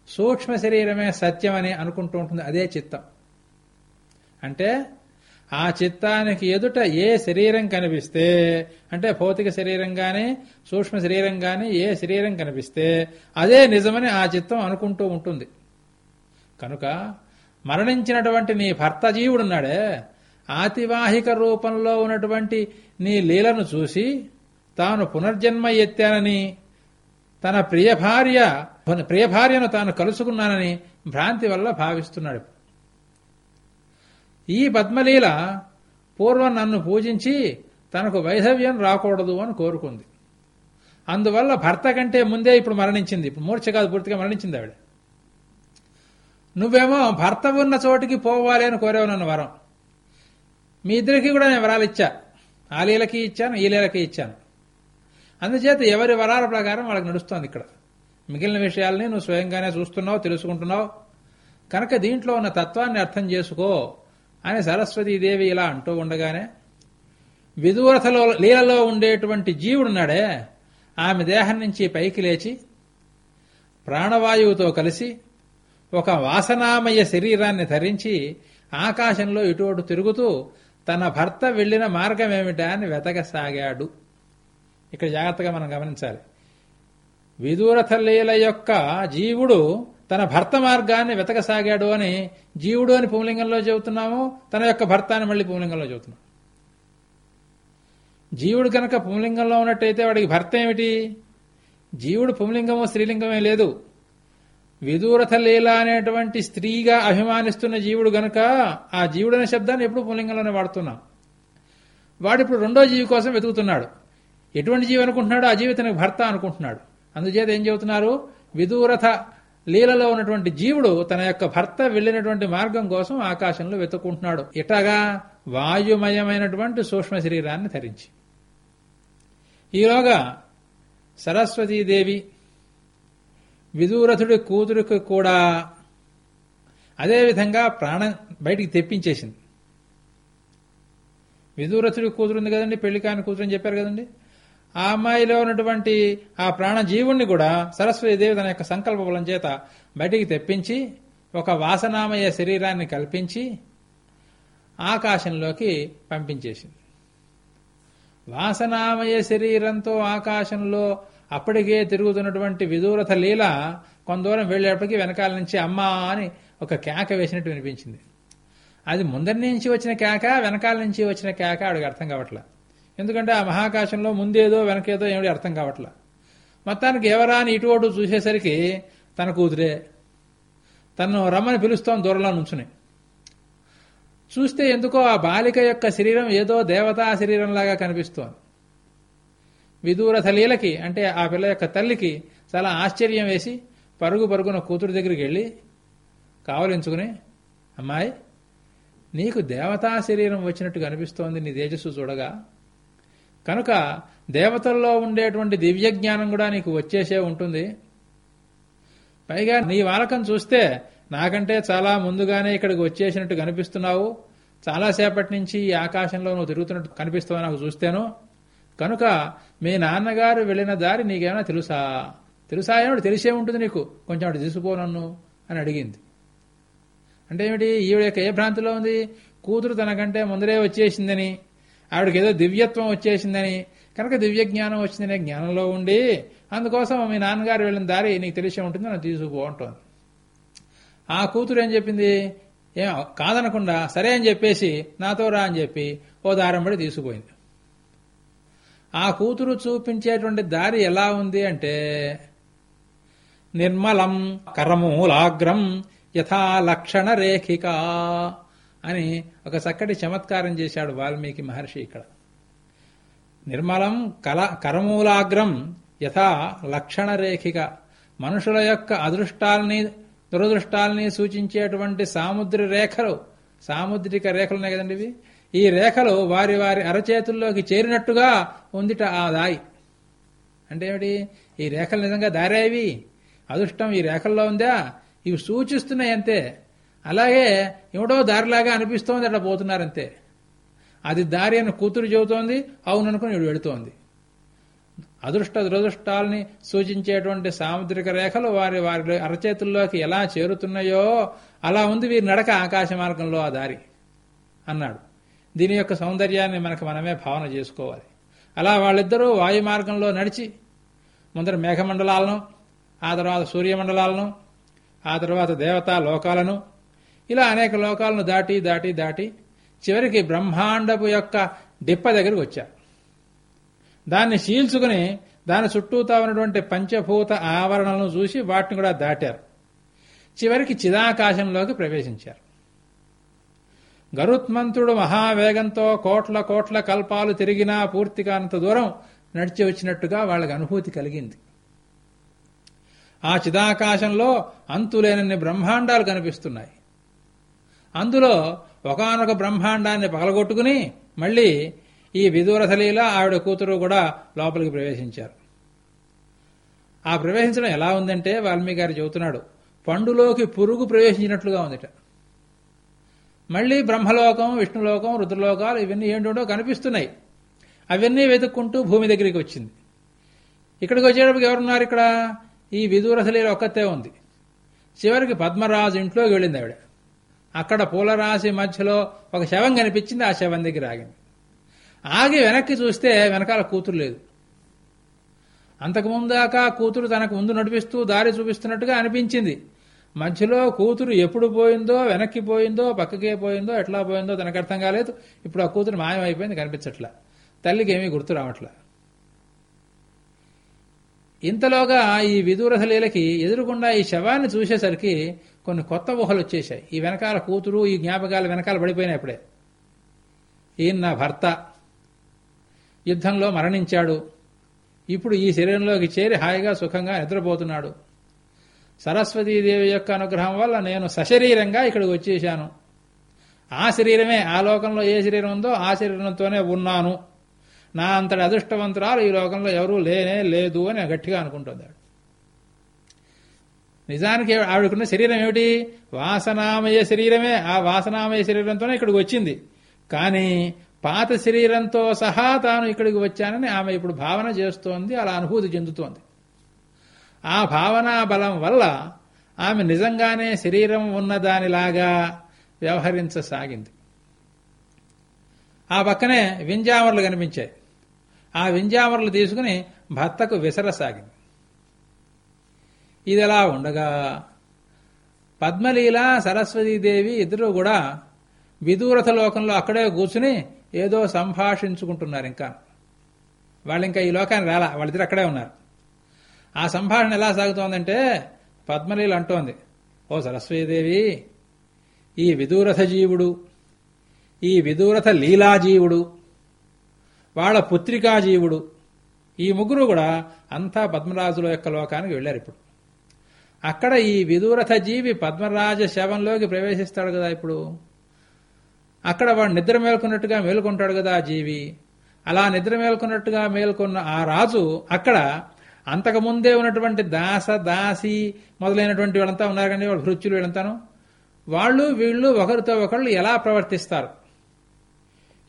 సూక్ష్మ శరీరమే సత్యమని అనుకుంటూ ఉంటుంది అదే చిత్తం. అంటే ఆ చిత్తానికి ఎదుట ఏ శరీరం కనిపిస్తే అంటే భౌతిక శరీరం కానీ సూక్ష్మ శరీరం కానీ ఏ శరీరం కనిపిస్తే అదే నిజమని ఆ చిత్తం అనుకుంటూ ఉంటుంది. కనుక మరణించినటువంటి నీ భర్త జీవుడున్నాడే ఆతివాహిక రూపంలో ఉన్నటువంటి నీ లీలను చూసి తాను పునర్జన్మ ఎత్తానని తన ప్రియ భార్య ప్రియ భార్యను తాను కలుసుకున్నానని భ్రాంతి వల్ల భావిస్తున్నాడు. ఈ పద్మలీల పూర్వం నన్ను పూజించి తనకు వైధవ్యం రాకూడదు అని కోరుకుంది. అందువల్ల భర్త కంటే ముందే ఇప్పుడు మరణించింది. ఇప్పుడు మూర్ఛ కాదు పూర్తిగా మరణించింది ఆవిడ. నువ్వేమో భర్త ఉన్న చోటికి పోవాలి అని కోరావు నన్ను వరం. మీ ఇద్దరికి కూడా నేను వరాలు ఇచ్చా. ఆ లీలకి ఇచ్చాను ఈ లీలకి ఇచ్చాను. అందుచేత ఎవరి వరాల ప్రకారం వాళ్ళకి నడుస్తోంది ఇక్కడ. మిగిలిన విషయాల్ని నువ్వు స్వయంగానే చూస్తున్నావు తెలుసుకుంటున్నావు. కనుక దీంట్లో ఉన్న తత్వాన్ని అర్థం చేసుకో. అని సరస్వతీదేవి ఇలా అంటూ ఉండగానే విదూరథలో లీలలో ఉండేటువంటి జీవుడున్నాడే ఆమె దేహం నుంచి పైకి లేచి ప్రాణవాయువుతో కలిసి ఒక వాసనామయ శరీరాన్ని ధరించి ఆకాశంలో ఇటు అటు తిరుగుతూ తన భర్త వెళ్ళిన మార్గం ఏమిటా అని వెతకసాగాడు. ఇక్కడ జాగ్రత్తగా మనం గమనించాలి. విదూరథ లీల యొక్క జీవుడు తన భర్త మార్గాన్ని వెతకసాగాడు అని జీవుడు అని పుంలింగంలో చెబుతున్నాము తన యొక్క భర్త అని మళ్ళీ పుంలింగంలో చెబుతున్నాం. జీవుడు కనుక పుంలింగంలో ఉన్నట్టయితే వాడికి భర్త ఏమిటి? జీవుడు పుంలింగము స్త్రీలింగమే లేదు. విదూరథ లీల అనేటువంటి స్త్రీగా అభిమానిస్తున్న జీవుడు గనక ఆ జీవుడు అనే శబ్దాన్ని ఎప్పుడు పుంలింగంలోనే వాడుతున్నాం. వాడిప్పుడు రెండో జీవి కోసం వెతుకుతున్నాడు. ఎటువంటి జీవి అనుకుంటున్నాడు ఆ జీవి తనకు భర్త అనుకుంటున్నాడు. అందుచేత ఏం చెబుతున్నారు? విదూరథ లీలలో ఉన్నటువంటి జీవుడు తన యొక్క భర్త వెళ్ళినటువంటి మార్గం కోసం ఆకాశంలో వెతుక్కుంటున్నాడు. ఇటగా వాయుమయమైనటువంటి సూక్ష్మ శరీరాన్ని ధరించి. ఈలోగా సరస్వతీదేవి విదూరథుడి కూతురికి కూడా అదేవిధంగా ప్రాణం బయటికి తెప్పించేసింది. విదూరథుడి కూతురు ఉంది కదండి పెళ్ళి కాని కూతురు అని చెప్పారు కదండి? ఆ అమ్మాయిలో ఉన్నటువంటి ఆ ప్రాణజీవుణ్ణి కూడా సరస్వతీదేవి తన యొక్క సంకల్ప బలం చేత బయటికి తెప్పించి ఒక వాసనామయ శరీరాన్ని కల్పించి ఆకాశంలోకి పంపించేసింది. వాసనామయ శరీరంతో ఆకాశంలో అప్పటికే తిరుగుతున్నటువంటి విదూరథ లీల కొంత దూరం వెనకాల నుంచి అమ్మా అని ఒక కేక వేసినట్టు వినిపించింది. అది ముందరి నుంచి వచ్చిన కేక వెనకాల నుంచి వచ్చిన కేక ఆవిడకి అర్థం కావట్లేదు ఎందుకంటే ఆ మహాకాశంలో ముందేదో వెనకేదో ఏమిటి అర్థం కావట్లా. మొత్తానికి ఎవరా అని ఇటు అటు చూసేసరికి తన కూతురే. తను రమ్మని పిలుస్తాం దూరంలో నుంచుని. చూస్తే ఎందుకో ఆ బాలిక యొక్క శరీరం ఏదో దేవతా శరీరంలాగా కనిపిస్తోంది. విదూరథ లీలకి అంటే ఆ పిల్ల యొక్క తల్లికి చాలా ఆశ్చర్యం వేసి పరుగు పరుగున కూతురు దగ్గరికి వెళ్ళి కావలించుకుని అమ్మాయి నీకు దేవతా శరీరం వచ్చినట్టు కనిపిస్తోంది నీ తేజస్సు చూడగా కనుక దేవతల్లో ఉండేటువంటి దివ్య జ్ఞానం కూడా నీకు వచ్చేసే ఉంటుంది. పైగా నీ వాలకం చూస్తే నాకంటే చాలా ముందుగానే ఇక్కడికి వచ్చేసినట్టు కనిపిస్తున్నావు. చాలాసేపటి నుంచి ఈ ఆకాశంలో నువ్వు తిరుగుతున్నట్టు కనిపిస్తావు నాకు చూస్తేను. కనుక మీ నాన్నగారు వెళ్ళిన దారి నీకేమైనా తెలుసా? తెలుసా ఏమిటి తెలిసే ఉంటుంది నీకు. కొంచెం అటు తీసుకో నన్ను అని అడిగింది. అంటే ఏమిటి? ఈవిడ యొక్క ఏ భ్రాంతిలో ఉంది? కూతురు తనకంటే ముందరే వచ్చేసిందని. ఆవిడకి ఏదో దివ్యత్వం వచ్చేసిందని కనుక దివ్య జ్ఞానం వచ్చిందనే జ్ఞానంలో ఉండి అందుకోసం మీ నాన్నగారు వెళ్ళిన దారి నీకు తెలిసే ఉంటుంది నన్ను తీసుకుపో అంటోంది. ఆ కూతురు ఏం చెప్పింది? ఏం కాదనకుండా సరే అని చెప్పేసి నాతో రా అని చెప్పి ఓ దారం పడి తీసుకుపోయింది. ఆ కూతురు చూపించేటువంటి దారి ఎలా ఉంది అంటే నిర్మలం కరమూలాగ్రం యథా లక్షణ రేఖిక అని ఒక చక్కటి చమత్కారం చేశాడు వాల్మీకి మహర్షి ఇక్కడ. నిర్మలం కల కరమూలాగ్రం యథా లక్షణ రేఖిక మనుషుల యొక్క అదృష్టాల్ని దురదృష్టాల్ని సూచించేటువంటి సాముద్ర రేఖలు సాముద్రిక రేఖలు ఉన్నాయి కదండి ఇవి? ఈ రేఖలు వారి వారి అరచేతుల్లోకి చేరినట్టుగా ఉందిట ఆ దాయి. అంటే ఏమిటి? ఈ రేఖలు నిజంగా దారేవి? అదృష్టం ఈ రేఖల్లో ఉందా? ఇవి సూచిస్తున్నాయి అంతే అలాగే ఏమిటో దారిలాగా అనిపిస్తోంది అట్లా పోతున్నారంతే. అది దారి అని కూతురు చెబుతోంది అవుననుకుని ఇవి వెళుతోంది. అదృష్ట దురదృష్టాలని సూచించేటువంటి సాముద్రిక రేఖలు వారి వారి అరచేతుల్లోకి ఎలా చేరుతున్నాయో అలా ఉంది వీరి నడక ఆకాశ మార్గంలో ఆ దారి అన్నాడు. దీని యొక్క సౌందర్యాన్ని మనకు మనమే భావన చేసుకోవాలి. అలా వాళ్ళిద్దరూ వాయు మార్గంలో నడిచి ముందర మేఘమండలాలను ఆ తర్వాత సూర్యమండలాలను ఆ తర్వాత దేవతా లోకాలను ఇలా అనేక లోకాలను దాటి దాటి దాటి చివరికి బ్రహ్మాండపు యొక్క డిప్ప దగ్గరికి వచ్చారు దాన్ని చీల్చుకుని దాని చుట్టూతా ఉన్నటువంటి పంచభూత ఆవరణలను చూసి వాటిని కూడా దాటారు. చివరికి చిదాకాశంలోకి ప్రవేశించారు. గరుత్మంతుడు మహావేగంతో కోట్ల కోట్ల కల్పాలు తిరిగినా పూర్తిగా అంత దూరం నడిచి వచ్చినట్టుగా వాళ్ళకి అనుభూతి కలిగింది. ఆ చిదాకాశంలో అంతులేనన్ని బ్రహ్మాండాలు కనిపిస్తున్నాయి. అందులో ఒకనొక బ్రహ్మాండాన్ని పగలగొట్టుకుని మళ్ళీ ఈ విదూరథలీల ఆవిడ కూతురు కూడా లోపలికి ప్రవేశించారు. ఆ ప్రవేశించడం ఎలా ఉందంటే వాల్మీకి గారు చెబుతున్నాడు. పండులోకి పురుగు ప్రవేశించినట్లుగా ఉందిట. మళ్ళీ బ్రహ్మలోకం విష్ణులోకం రుద్రలోకాలు ఇవన్నీ ఏంటో కనిపిస్తున్నాయి. అవన్నీ వెతుక్కుంటూ భూమి దగ్గరికి వచ్చింది. ఇక్కడికి వచ్చేటప్పుడు ఎవరున్నారు ఇక్కడ? ఈ విదూరథలీల ఒక్కతే ఉంది. చివరికి పద్మరాజు ఇంట్లోకి వెళ్ళింది ఆవిడ. అక్కడ పూలరాశి మధ్యలో ఒక శవం కనిపించింది ఆ శవం దగ్గర ఆగింది. ఆగి వెనక్కి చూస్తే వెనకాల కూతురు లేదు. అంతకుముందాక కూతురు తనకు ముందు నడిపిస్తూ దారి చూపిస్తున్నట్టుగా అనిపించింది. మధ్యలో కూతురు ఎప్పుడు పోయిందో వెనక్కి పోయిందో పక్కకే పోయిందో ఎట్లా పోయిందో తనకు అర్థం కాలేదు. ఇప్పుడు ఆ కూతురు మాయమైపోయింది కనిపించట్లా. తల్లికి ఏమీ గుర్తు రావట్లా. ఇంతలోగా ఈ విదూరథలీలకి ఎదురుగుండా ఈ శవాన్ని చూసేసరికి కొన్ని కొత్త ఊహలు వచ్చేసాయి ఈ వెనకాల కూతురు ఈ జ్ఞాపకాలు వెనకాల పడిపోయినాయి అప్పుడే. ఈయన నా భర్త. యుద్ధంలో మరణించాడు. ఇప్పుడు ఈ శరీరంలోకి చేరి హాయిగా సుఖంగా నిద్రపోతున్నాడు. సరస్వతీదేవి యొక్క అనుగ్రహం వల్ల నేను సశరీరంగా ఇక్కడికి వచ్చేశాను. ఆ శరీరమే ఆ లోకంలో ఏ శరీరం ఉందో ఆ శరీరంతోనే ఉన్నాను. నా అంతటి అదృష్టవంతురాలు ఈ లోకంలో ఎవరూ లేనే లేదు అని గట్టిగా అనుకుంటుంది ఆవిడ. నిజానికి ఆవిడకున్న శరీరం ఏమిటి? వాసనామయ శరీరమే. ఆ వాసనామయ శరీరంతోనే ఇక్కడికి వచ్చింది. కానీ పాత శరీరంతో సహా తాను ఇక్కడికి వచ్చానని ఆమె ఇప్పుడు భావన చేస్తోంది అలా అనుభూతి చెందుతోంది. ఆ భావనా బలం వల్ల ఆమె నిజంగానే శరీరం ఉన్నదానిలాగా వ్యవహరించసాగింది. ఆ పక్కనే వింజామరలు కనిపించాయి. ఆ వింజామరలు తీసుకుని భర్తకు విసరసాగింది. ఇదిలా ఉండగా పద్మలీల సరస్వతీదేవి ఇద్దరు కూడా విదూరథ లోకంలో అక్కడే కూర్చుని ఏదో సంభాషించుకుంటున్నారు ఇంకా. వాళ్ళు ఇంకా ఈ లోకాన్ని రాలా వాళ్ళిద్దరు అక్కడే ఉన్నారు. ఆ సంభాషణ ఎలా సాగుతోందంటే పద్మలీల అంటోంది ఓ సరస్వతీదేవి ఈ విదూరథ జీవుడు ఈ విదూరథ లీలాజీవుడు వాళ్ళ పుత్రికాజీవుడు. ఈ ముగ్గురు కూడా అంతా పద్మరాజుల యొక్క లోకానికి వెళ్ళారు ఇప్పుడు. అక్కడ ఈ విదూరథ జీవి పద్మరాజ శవంలోకి ప్రవేశిస్తాడు కదా ఇప్పుడు. అక్కడ వాడు నిద్ర మేల్కొన్నట్టుగా మేల్కొంటాడు కదా జీవి. అలా నిద్ర మేల్కొన్నట్టుగా మేల్కొన్న ఆ రాజు అక్కడ అంతకు ముందే ఉన్నటువంటి దాస దాసి మొదలైనటువంటి వాళ్ళంతా ఉన్నారు కానీ వాళ్ళు భృత్యులు వీళ్ళంతాను. వాళ్ళు వీళ్ళు ఒకరితో ఒకళ్ళు ఎలా ప్రవర్తిస్తారు?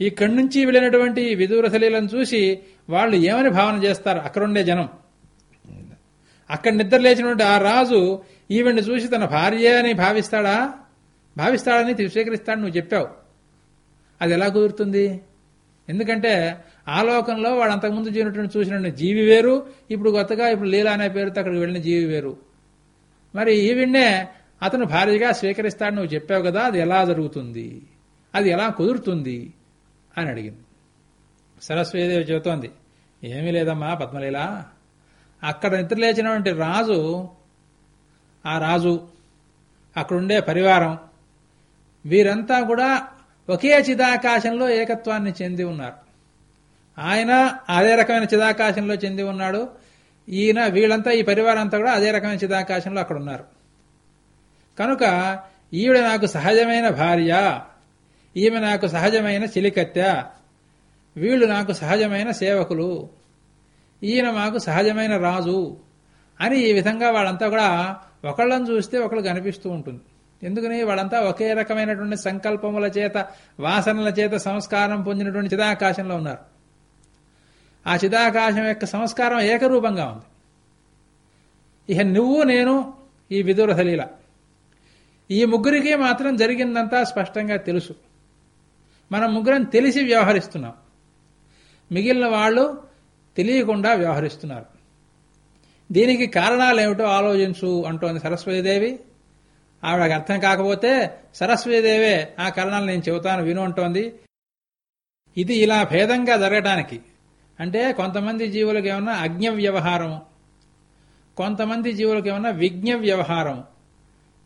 ఇక్కడి నుంచి వెళ్ళినటువంటి విదూరసలీలను చూసి వాళ్ళు ఏమని భావన చేస్తారు? అక్కడుండే జనం. అక్కడ నిద్ర లేచినటువంటి ఆ రాజు ఈవిడ్ని చూసి తన భార్య అని భావిస్తాడా? భావిస్తాడని స్వీకరిస్తాడు నువ్వు చెప్పావు. అది ఎలా కుదురుతుంది? ఎందుకంటే ఆ లోకంలో వాడు అంతకుముందు జీవినటువంటి చూసిన జీవి వేరు ఇప్పుడు కొత్తగా ఇప్పుడు లీలా అనే పేరుతో అక్కడికి వెళ్ళిన జీవి వేరు. మరి ఈవిడ్నే అతను భార్యగా స్వీకరిస్తాడు నువ్వు చెప్పావు కదా అది ఎలా జరుగుతుంది? అది ఎలా కుదురుతుంది? అని అడిగింది. సరస్వతీదేవి చెబుతోంది ఏమీ లేదమ్మా పద్మలీల. అక్కడ నిద్రలేచినటువంటి రాజు ఆ రాజు అక్కడుండే పరివారం వీరంతా కూడా ఒకే చిదాకాశంలో ఏకత్వాన్ని చెంది ఉన్నారు. ఆయన అదే రకమైన చిదాకాశంలో చెంది ఉన్నాడు. ఈయన వీళ్ళంతా ఈ పరివారం అంతా కూడా అదే రకమైన చిదాకాశంలో అక్కడ ఉన్నారు కనుక ఈవిడ నాకు సహజమైన భార్య. ఈమె నాకు సహజమైన చిలికత్తె. వీళ్ళు నాకు సహజమైన సేవకులు. ఈయన మాకు సహజమైన రాజు అని ఈ విధంగా వాళ్ళంతా కూడా ఒకళ్ళని చూస్తే ఒకళ్ళు కనిపిస్తూ ఉంటుంది. ఎందుకని? వాళ్ళంతా ఒకే రకమైనటువంటి సంకల్పముల చేత వాసనల చేత సంస్కారం పొందినటువంటి చిదాకాశంలో ఉన్నారు. ఆ చిదాకాశం యొక్క సంస్కారం ఏకరూపంగా ఉంది. ఇక నువ్వు నేను ఈ విదురథలీల ఈ ముగ్గురికి మాత్రం జరిగిందంతా స్పష్టంగా తెలుసు. మనం ముగ్గురం తెలిసి వ్యవహరిస్తున్నాం. మిగిలిన వాళ్ళు తెలియకుండా వ్యవహరిస్తున్నారు. దీనికి కారణాలు ఏమిటో ఆలోచించు అంటోంది సరస్వతీదేవి. ఆవిడకి అర్థం కాకపోతే సరస్వతీదేవే ఆ కారణాలు నేను చెబుతాను విను అంటోంది. ఇది ఇలా భేదంగా జరగటానికి. అంటే కొంతమంది జీవులకు ఏమన్నా అజ్ఞ వ్యవహారము కొంతమంది జీవులకు ఏమన్నా విజ్ఞ వ్యవహారం.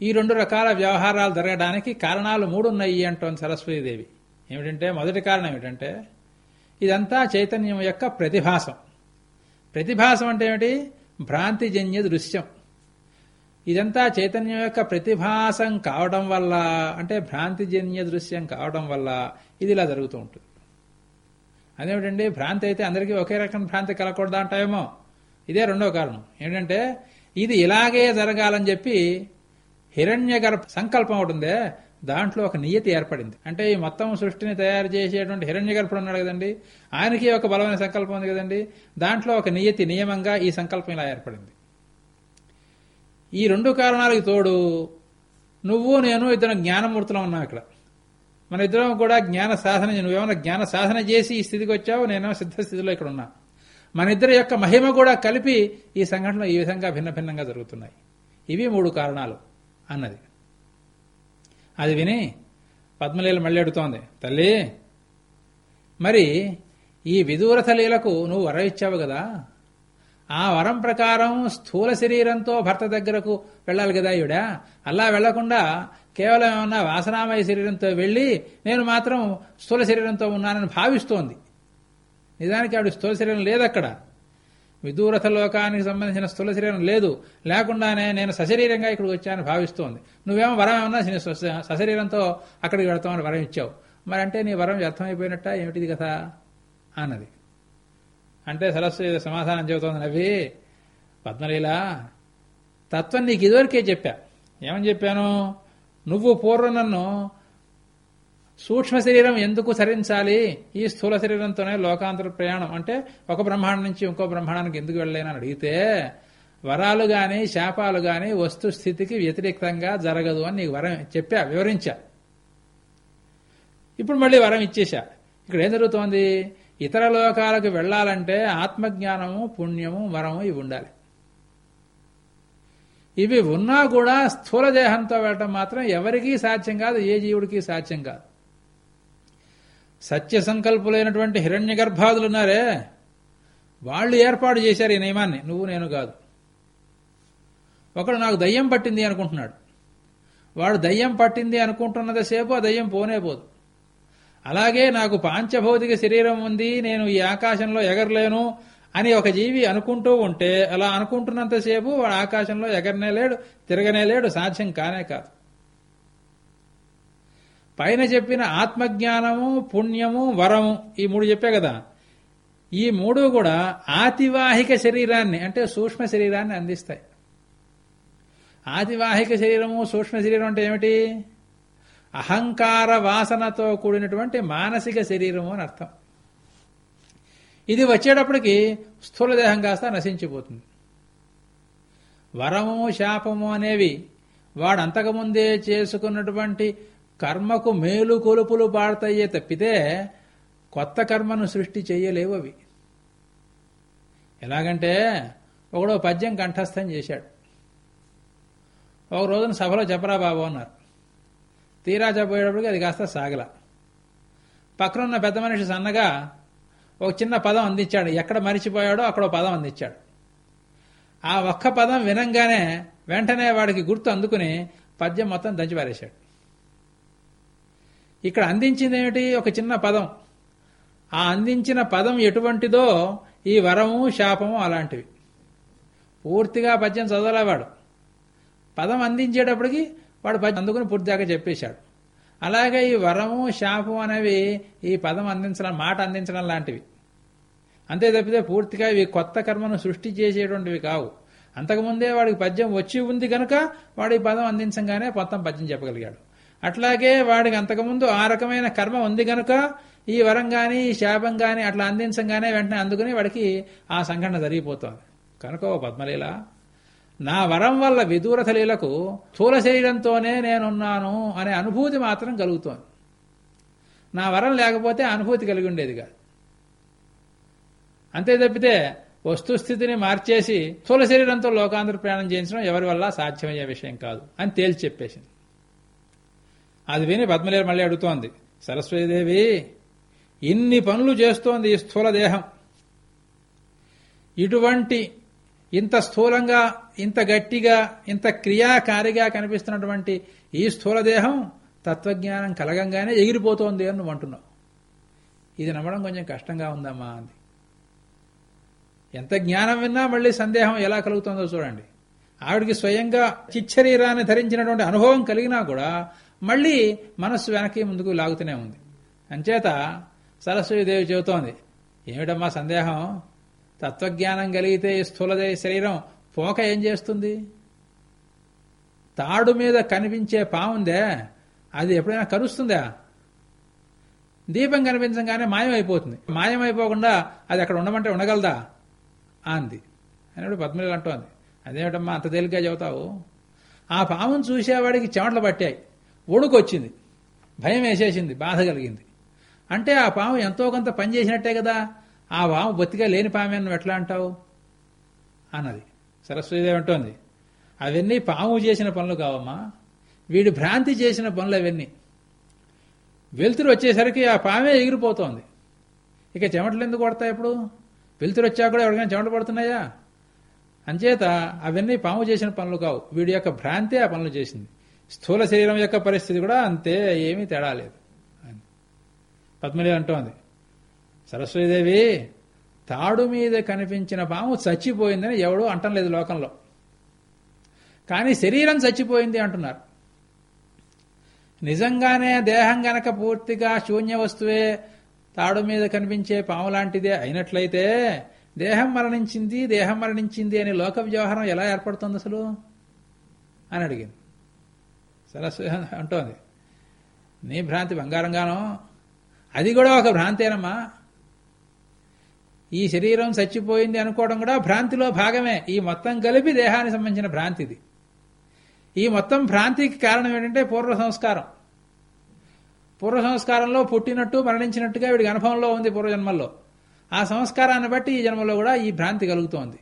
ఈ రెండు రకాల వ్యవహారాలు జరగడానికి కారణాలు మూడున్నాయి అంటోంది సరస్వతీదేవి. ఏమిటంటే మొదటి కారణం ఏమిటంటే ఇదంతా చైతన్యం యొక్క ప్రతిభాసం. ప్రతిభాసం అంటే ఏమిటి? భ్రాంతిజన్య దృశ్యం. ఇదంతా చైతన్యం యొక్క ప్రతిభాసం కావడం వల్ల అంటే భ్రాంతిజన్య దృశ్యం కావడం వల్ల ఇది ఇలా జరుగుతూ ఉంటుంది. అదేమిటండి? భ్రాంతి అయితే అందరికీ ఒకే రకం భ్రాంతి కలగకూడదా అంటాయేమో ఇదే రెండో కారణం. ఏంటంటే ఇది ఇలాగే జరగాలని చెప్పి హిరణ్య సంకల్పం ఒకటి ఉందే. దాంట్లో ఒక నియతి ఏర్పడింది. అంటే ఈ మొత్తం సృష్టిని తయారు చేసేటువంటి హిరణ్య గర్భుడు ఉన్నాడు కదండి. ఆయనకి ఒక బలమైన సంకల్పం ఉంది కదండి. దాంట్లో ఒక నియతి నియమంగా ఈ సంకల్పం ఇలా ఏర్పడింది. ఈ రెండు కారణాలకు తోడు నువ్వు నేను ఇద్దరు జ్ఞానమూర్తులం ఉన్నాం ఇక్కడ. మన ఇద్దరం కూడా జ్ఞాన సాధన నువ్వేమైనా జ్ఞాన సాధన చేసి ఈ స్థితికి వచ్చావు నేనేమో సిద్ధ స్థితిలో ఇక్కడ ఉన్నా. మన ఇద్దరి యొక్క మహిమ కూడా కలిపి ఈ సంఘటనలు ఈ విధంగా భిన్న భిన్నంగా జరుగుతున్నాయి. ఇవి మూడు కారణాలు అన్నది. అది విని పద్మలీల మళ్ళీ అడుగుతోంది తల్లి మరి ఈ విదూరథ లీలకు నువ్వు వరం ఇచ్చావు కదా? ఆ వరం ప్రకారం స్థూల శరీరంతో భర్త దగ్గరకు వెళ్ళాలి కదా ఈవిడ? అలా వెళ్ళకుండా కేవలం ఏమన్నా వాసనామయ శరీరంతో వెళ్ళి నేను మాత్రం స్థూల శరీరంతో ఉన్నానని భావిస్తోంది. నిజానికి ఆవిడ స్థూల శరీరం లేదక్కడ. విదూరథ లోకానికి సంబంధించిన స్థూల శరీరం లేదు. లేకుండానే నేను సశరీరంగా ఇక్కడికి వచ్చానని భావిస్తోంది. నువ్వేమో వరం ఏమన్నా సశరీరంతో అక్కడికి వెళతామని వరం ఇచ్చావు. మరి అంటే నీ వరం వ్యర్థమైపోయినట్ట? ఏమిటిది కదా అన్నది. అంటే సరస్వతి సమాధానం చెబుతోంది నవ్వి. పద్మలీల తత్వం నీకు ఇదివరకే చెప్పా. ఏమని చెప్పాను? నువ్వు పూర్వం నన్ను సూక్ష్మ శరీరం ఎందుకు సరించాలి? ఈ స్థూల శరీరంతోనే లోకాంతర ప్రయాణం. అంటే ఒక బ్రహ్మాండం నుంచి ఇంకో బ్రహ్మాండానికి ఎందుకు వెళ్ళలేనని అడిగితే వరాలు గాని శాపాలు గాని వస్తు స్థితికి వ్యతిరేకంగా జరగదు అని నీకు వరం చెప్పా వివరించా. ఇప్పుడు మళ్ళీ వరం ఇచ్చేశా. ఇక్కడ ఏం జరుగుతోంది? ఇతర లోకాలకు వెళ్ళాలంటే ఆత్మజ్ఞానము పుణ్యము వరము ఇవి ఉండాలి. ఇవి ఉన్నా కూడా స్థూల దేహంతో వెళ్ళటం మాత్రం ఎవరికీ సాధ్యం కాదు ఏ జీవుడికి సాధ్యం కాదు. సత్య సంకల్పులైనటువంటి హిరణ్య గర్భాదులున్నారే. వాళ్ళు ఏర్పాటు చేశారు ఈ నియమాన్ని. నువ్వు నేను కాదు. ఒకడు నాకు దయ్యం పట్టింది అనుకుంటున్నాడు. వాడు దయ్యం పట్టింది అనుకుంటున్నదసేపు ఆ దయ్యం పోనే పోదు. అలాగే నాకు పాంచభౌతిక శరీరం ఉంది నేను ఈ ఆకాశంలో ఎగరలేను అని ఒక జీవి అనుకుంటూ ఉంటే అలా అనుకుంటున్నంతసేపు వాడు ఆకాశంలో ఎగరనే లేడు తిరగనే లేడు సాధ్యం కానే కాదు. పైన చెప్పిన ఆత్మజ్ఞానము పుణ్యము వరము ఈ మూడు చెప్పే కదా. ఈ మూడు కూడా ఆతివాహిక శరీరాన్ని అంటే సూక్ష్మ శరీరాన్ని అందిస్తాయి. ఆతివాహిక శరీరము సూక్ష్మ శరీరం అంటే ఏమిటి? అహంకార వాసనతో కూడినటువంటి మానసిక శరీరము అని అర్థం. ఇది వచ్చేటప్పటికి స్థూల దేహం కాస్త నశించిపోతుంది. వరము శాపము అనేవి వాడు అంతకుముందే చేసుకున్నటువంటి కర్మకు మేలు కొలుపులు పాడతాయే తప్పితే కొత్త కర్మను సృష్టి చేయలేవు అవి. ఎలాగంటే ఒకడో పద్యం కంఠస్థం చేశాడు. ఒక రోజున సభలో చెప్పరా బాబు అన్నారు. తీరా చెప్పేటప్పటికి అది కాస్త సాగల. పక్కనున్న పెద్ద మనిషి సన్నగా ఒక చిన్న పదం అందించాడు. ఎక్కడ మరిచిపోయాడో అక్కడ పదం అందించాడు. ఆ ఒక్క పదం వినంగానే వెంటనే వాడికి గుర్తు అందుకుని పద్యం మొత్తం దంచిపారేశాడు. ఇక్కడ అందించింది ఏమిటి? ఒక చిన్న పదం. ఆ అందించిన పదం ఎటువంటిదో ఈ వరము శాపము అలాంటివి. పూర్తిగా పద్యం చదవలేవాడు. పదం అందించేటప్పటికి వాడు పద్యం అందుకుని పూర్తిగా చెప్పేశాడు. అలాగే ఈ వరము శాపం అనేవి ఈ పదం అందించడం మాట అందించడం లాంటివి. అంతే తప్పితే పూర్తిగా ఇవి కొత్త కర్మను సృష్టి చేసేటువంటివి కావు. అంతకుముందే వాడికి పద్యం వచ్చి ఉంది కనుక వాడు ఈ పదం అందించగానే మొత్తం పద్యం చెప్పగలిగాడు. అట్లాగే వాడికి అంతకుముందు ఆ రకమైన కర్మ ఉంది కనుక ఈ వరం గాని ఈ శాపం గాని అట్లా అందించగానే వెంటనే అందుకుని వాడికి ఆ సంఘటన జరిగిపోతుంది. కనుక ఓ పద్మలీల నా వరం వల్ల విదూరథ లీలకు స్థూల శరీరంతోనే నేనున్నాను అనే అనుభూతి మాత్రం కలుగుతోంది. నా వరం లేకపోతే అనుభూతి కలిగి ఉండేది కాదు అంతే తప్పితే వస్తుస్థితిని మార్చేసి స్థూల శరీరంతో లోకాంతర ప్రయాణం చేయించడం ఎవరి వల్ల సాధ్యమయ్యే విషయం కాదు అని తేల్చి చెప్పేసింది. అది విని పద్మలేరు మళ్ళీ అడుగుతోంది సరస్వతీదేవి ఇన్ని పనులు చేస్తోంది ఈ స్థూల దేహం. ఇటువంటి ఇంత స్థూలంగా ఇంత గట్టిగా ఇంత క్రియాకారిగా కనిపిస్తున్నటువంటి ఈ స్థూల దేహం తత్వజ్ఞానం కలగంగానే ఎగిరిపోతోంది అని నువ్వు అంటున్నావు. ఇది నమ్మడం కొంచెం కష్టంగా ఉందమ్మా అంది. ఎంత జ్ఞానం విన్నా మళ్ళీ సందేహం ఎలా కలుగుతుందో చూడండి. ఆవిడికి స్వయంగా చిచ్చరీరాన్ని ధరించినటువంటి అనుభవం కలిగినా కూడా మళ్ళీ మనస్సు వెనక్కి ముందుకు లాగుతూనే ఉంది. అంచేత సరస్వతీదేవి చెబుతోంది ఏమిటమ్మా సందేహం? తత్వజ్ఞానం కలిగితే స్థూలదే శరీరం పోక ఏం చేస్తుంది? తాడు మీద కనిపించే పాముందే అది ఎప్పుడైనా కరుస్తుందా? దీపం కనిపించగానే మాయమైపోతుంది. మాయమైపోకుండా అది అక్కడ ఉండమంటే ఉండగలదా? అంది. అనేప్పుడు పద్మలు అంటోంది అదేమిటమ్మా అంత తేలిగ్గా చెబుతావు? ఆ పామును చూసేవాడికి చెమటలు పట్టాయి. ఒడుకొచ్చింది భయం వేసేసింది బాధ కలిగింది. అంటే ఆ పాము ఎంతో కొంత పని చేసినట్టే కదా ఆ పాము బొత్తిగా లేని పామే నువ్వు ఎట్లా అంటావు? అన్నది. సరస్వతిదేవి అంటోంది అవన్నీ పాము చేసిన పనులు కావమ్మా. వీడి భ్రాంతి చేసిన పనులు అవన్నీ. వెలుతురు వచ్చేసరికి ఆ పామే ఎగిరిపోతోంది. ఇక చెమటలు ఎందుకు పడతాయి ఇప్పుడు? వెలుతురు వచ్చాక కూడా ఎవరికైనా చెమటలు పడుతున్నాయా? అంచేత అవన్నీ పాము చేసిన పనులు కావు. వీడి యొక్క భ్రాంతి ఆ పనులు చేసింది. స్థూల శరీరం యొక్క పరిస్థితి కూడా అంతే ఏమీ తేడా లేదు. పద్మలి అంటోంది. సరస్వతీదేవి తాడు మీద కనిపించిన పాము చచ్చిపోయిందని ఎవడూ అంటం లేదు లోకంలో. కానీ శరీరం చచ్చిపోయింది అంటున్నారు. నిజంగానే దేహం గనక పూర్తిగా శూన్య వస్తువే తాడు మీద కనిపించే పాము లాంటిదే అయినట్లయితే దేహం మరణించింది దేహం మరణించింది అనే లోక వ్యవహారం ఎలా ఏర్పడుతుంది అసలు? అని అడిగింది. సరస్వతి అంటోంది. నీ భ్రాంతి బంగారంగానో? అది కూడా ఒక భ్రాంతేనమ్మా. ఈ శరీరం చచ్చిపోయింది అనుకోవడం కూడా భ్రాంతిలో భాగమే. ఈ మొత్తం కలిపి దేహానికి సంబంధించిన భ్రాంతి ఇది. ఈ మొత్తం భ్రాంతికి కారణం ఏంటంటే పూర్వ సంస్కారం. పూర్వ సంస్కారంలో పుట్టినట్టు మరణించినట్టుగా వీడికి అనుభవంలో ఉంది పూర్వజన్మల్లో ఆ సంస్కారాన్ని బట్టి ఈ జన్మలో కూడా ఈ భ్రాంతి కలుగుతోంది.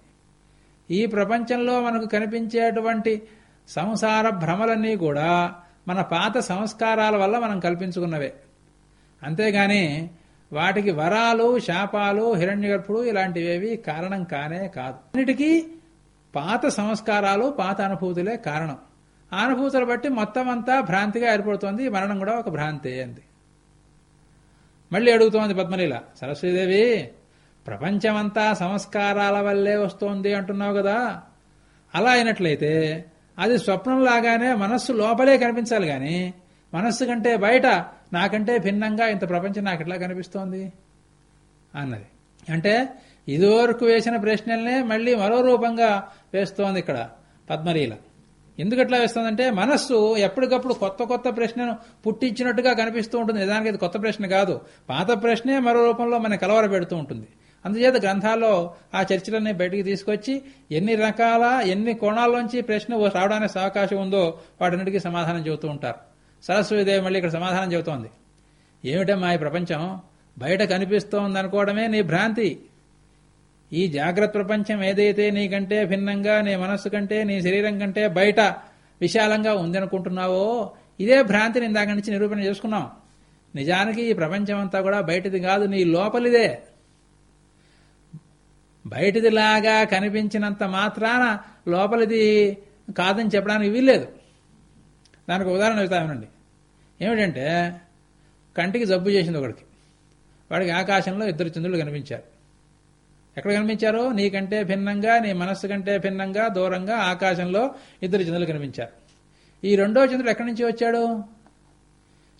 ఈ ప్రపంచంలో మనకు కనిపించేటువంటి సంసార భ్రమలన్నీ కూడా మన పాత సంస్కారాల వల్ల మనం కల్పించుకున్నవే. అంతేగాని వాటికి వరాలు శాపాలు హిరణ్యగర్భుడు ఇలాంటివేవి కారణం కానే కాదు. అన్నిటికీ పాత సంస్కారాలు పాత అనుభూతులే కారణం. ఆ అనుభూతులు బట్టి మొత్తం అంతా భ్రాంతిగా ఏర్పడుతోంది మరణం కూడా ఒక భ్రాంతి అంది. మళ్ళీ అడుగుతోంది పద్మలీల సరస్వతీదేవి ప్రపంచమంతా సంస్కారాల వల్లే వస్తోంది అంటున్నావు కదా. అలా అయినట్లయితే అది స్వప్నంలాగానే మనస్సు లోపలే కనిపించాలి గాని మనస్సు కంటే బయట నాకంటే భిన్నంగా ఇంత ప్రపంచం నాకు ఎట్లా కనిపిస్తోంది? అన్నది. అంటే ఇదివరకు వేసిన ప్రశ్నల్నే మళ్ళీ మరో రూపంగా వేస్తోంది ఇక్కడ పద్మలీల. ఎందుకట్లా వేస్తుందంటే మనస్సు ఎప్పటికప్పుడు కొత్త కొత్త ప్రశ్నను పుట్టించినట్టుగా కనిపిస్తూ ఉంటుంది. నిజానికి ఇది కొత్త ప్రశ్న కాదు. పాత ప్రశ్నే మరో రూపంలో మన కలవర పెడుతూ ఉంటుంది. అందుచేత గ్రంథాల్లో ఆ చర్చలన్నీ బయటికి తీసుకొచ్చి ఎన్ని రకాల ఎన్ని కోణాల్లోంచి ప్రశ్న రావడానికి అవకాశం ఉందో వాటన్నిటికీ సమాధానం చెబుతూ ఉంటారు. సరస్వతిదేవి మళ్ళీ ఇక్కడ సమాధానం చెబుతోంది. ఏమిటమ్మా ఈ ప్రపంచం? బయట కనిపిస్తోంది అనుకోవడమే నీ భ్రాంతి. ఈ జాగ్రత్త ప్రపంచం ఏదైతే నీకంటే భిన్నంగా నీ మనస్సు కంటే నీ శరీరం కంటే బయట విశాలంగా ఉందనుకుంటున్నావో ఇదే భ్రాంతిని ఇందాక నుంచి నిరూపణ చేసుకున్నాం. నిజానికి ఈ ప్రపంచం అంతా కూడా బయటది కాదు నీ లోపలిదే. బయటిదిలాగా కనిపించినంత మాత్రాన లోపలిది కాదని చెప్పడానికి వీల్లేదు. దానికి ఉదాహరణ చెబుతామనండి ఏమిటంటే కంటికి జబ్బు చేసింది ఒకడికి. వాడికి ఆకాశంలో ఇద్దరు చంద్రులు కనిపించారు. ఎక్కడ కనిపించారు? నీకంటే భిన్నంగా నీ మనస్సు కంటే భిన్నంగా దూరంగా ఆకాశంలో ఇద్దరు చంద్రులు కనిపించారు. ఈ రెండో చంద్రుడు ఎక్కడి నుంచి వచ్చాడు?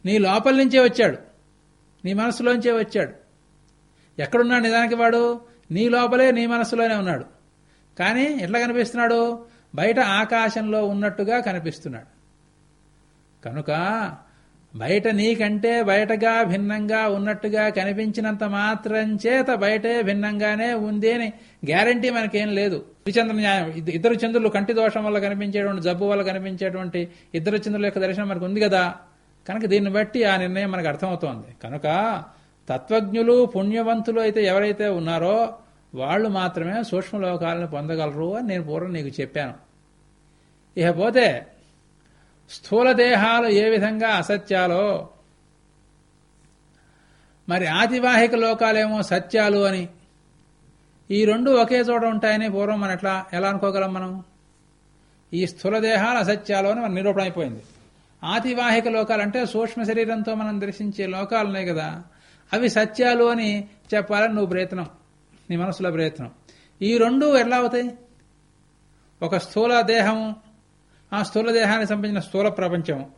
నీ లోపల నుంచే వచ్చాడు. నీ మనస్సులోంచే వచ్చాడు. ఎక్కడున్నాడు నిజానికి వాడు? నీ లోపలే నీ మనస్సులోనే ఉన్నాడు. కానీ ఎట్లా కనిపిస్తున్నాడు? బయట ఆకాశంలో ఉన్నట్టుగా కనిపిస్తున్నాడు. కనుక బయట నీకంటే బయటగా భిన్నంగా ఉన్నట్టుగా కనిపించినంత మాత్రం చేత బయటే భిన్నంగానే ఉంది అని గ్యారంటీ మనకేం లేదు. త్రిచంద్ర న్యాయం ఇద్దరు చంద్రులు కంటి దోషం వల్ల కనిపించేటువంటి జబ్బు వల్ల కనిపించేటువంటి ఇద్దరు చంద్రుల యొక్క దర్శనం మనకు ఉంది కదా? కనుక దీన్ని బట్టి ఆ నిర్ణయం మనకు అర్థమవుతోంది. కనుక తత్వజ్ఞులు పుణ్యవంతులు అయితే ఎవరైతే ఉన్నారో వాళ్ళు మాత్రమే సూక్ష్మ లోకాలను పొందగలరు అని నేను పూర్వం నీకు చెప్పాను. ఇకపోతే స్థూల దేహాలు ఏ విధంగా అసత్యాలో మరి ఆతివాహిక లోకాలేమో సత్యాలు అని ఈ రెండు ఒకే చోట ఉంటాయని పూర్వం మనం ఎట్లా ఎలా అనుకోగలం మనం? ఈ స్థూల దేహాలు అసత్యాలు అని మన నిరూపణ అయిపోయింది. ఆతివాహిక లోకాలంటే సూక్ష్మ శరీరంతో మనం దర్శించే లోకాలున్నాయి కదా. అవి సత్యాలు అని చెప్పాలని నువ్వు ప్రయత్నం. నీ మనసులో ప్రయత్నం. ఈ రెండు ఎలా అవుతాయి? ఒక స్థూల దేహము ఆ స్థూల దేహానికి సంబంధించిన స్థూల ప్రపంచము.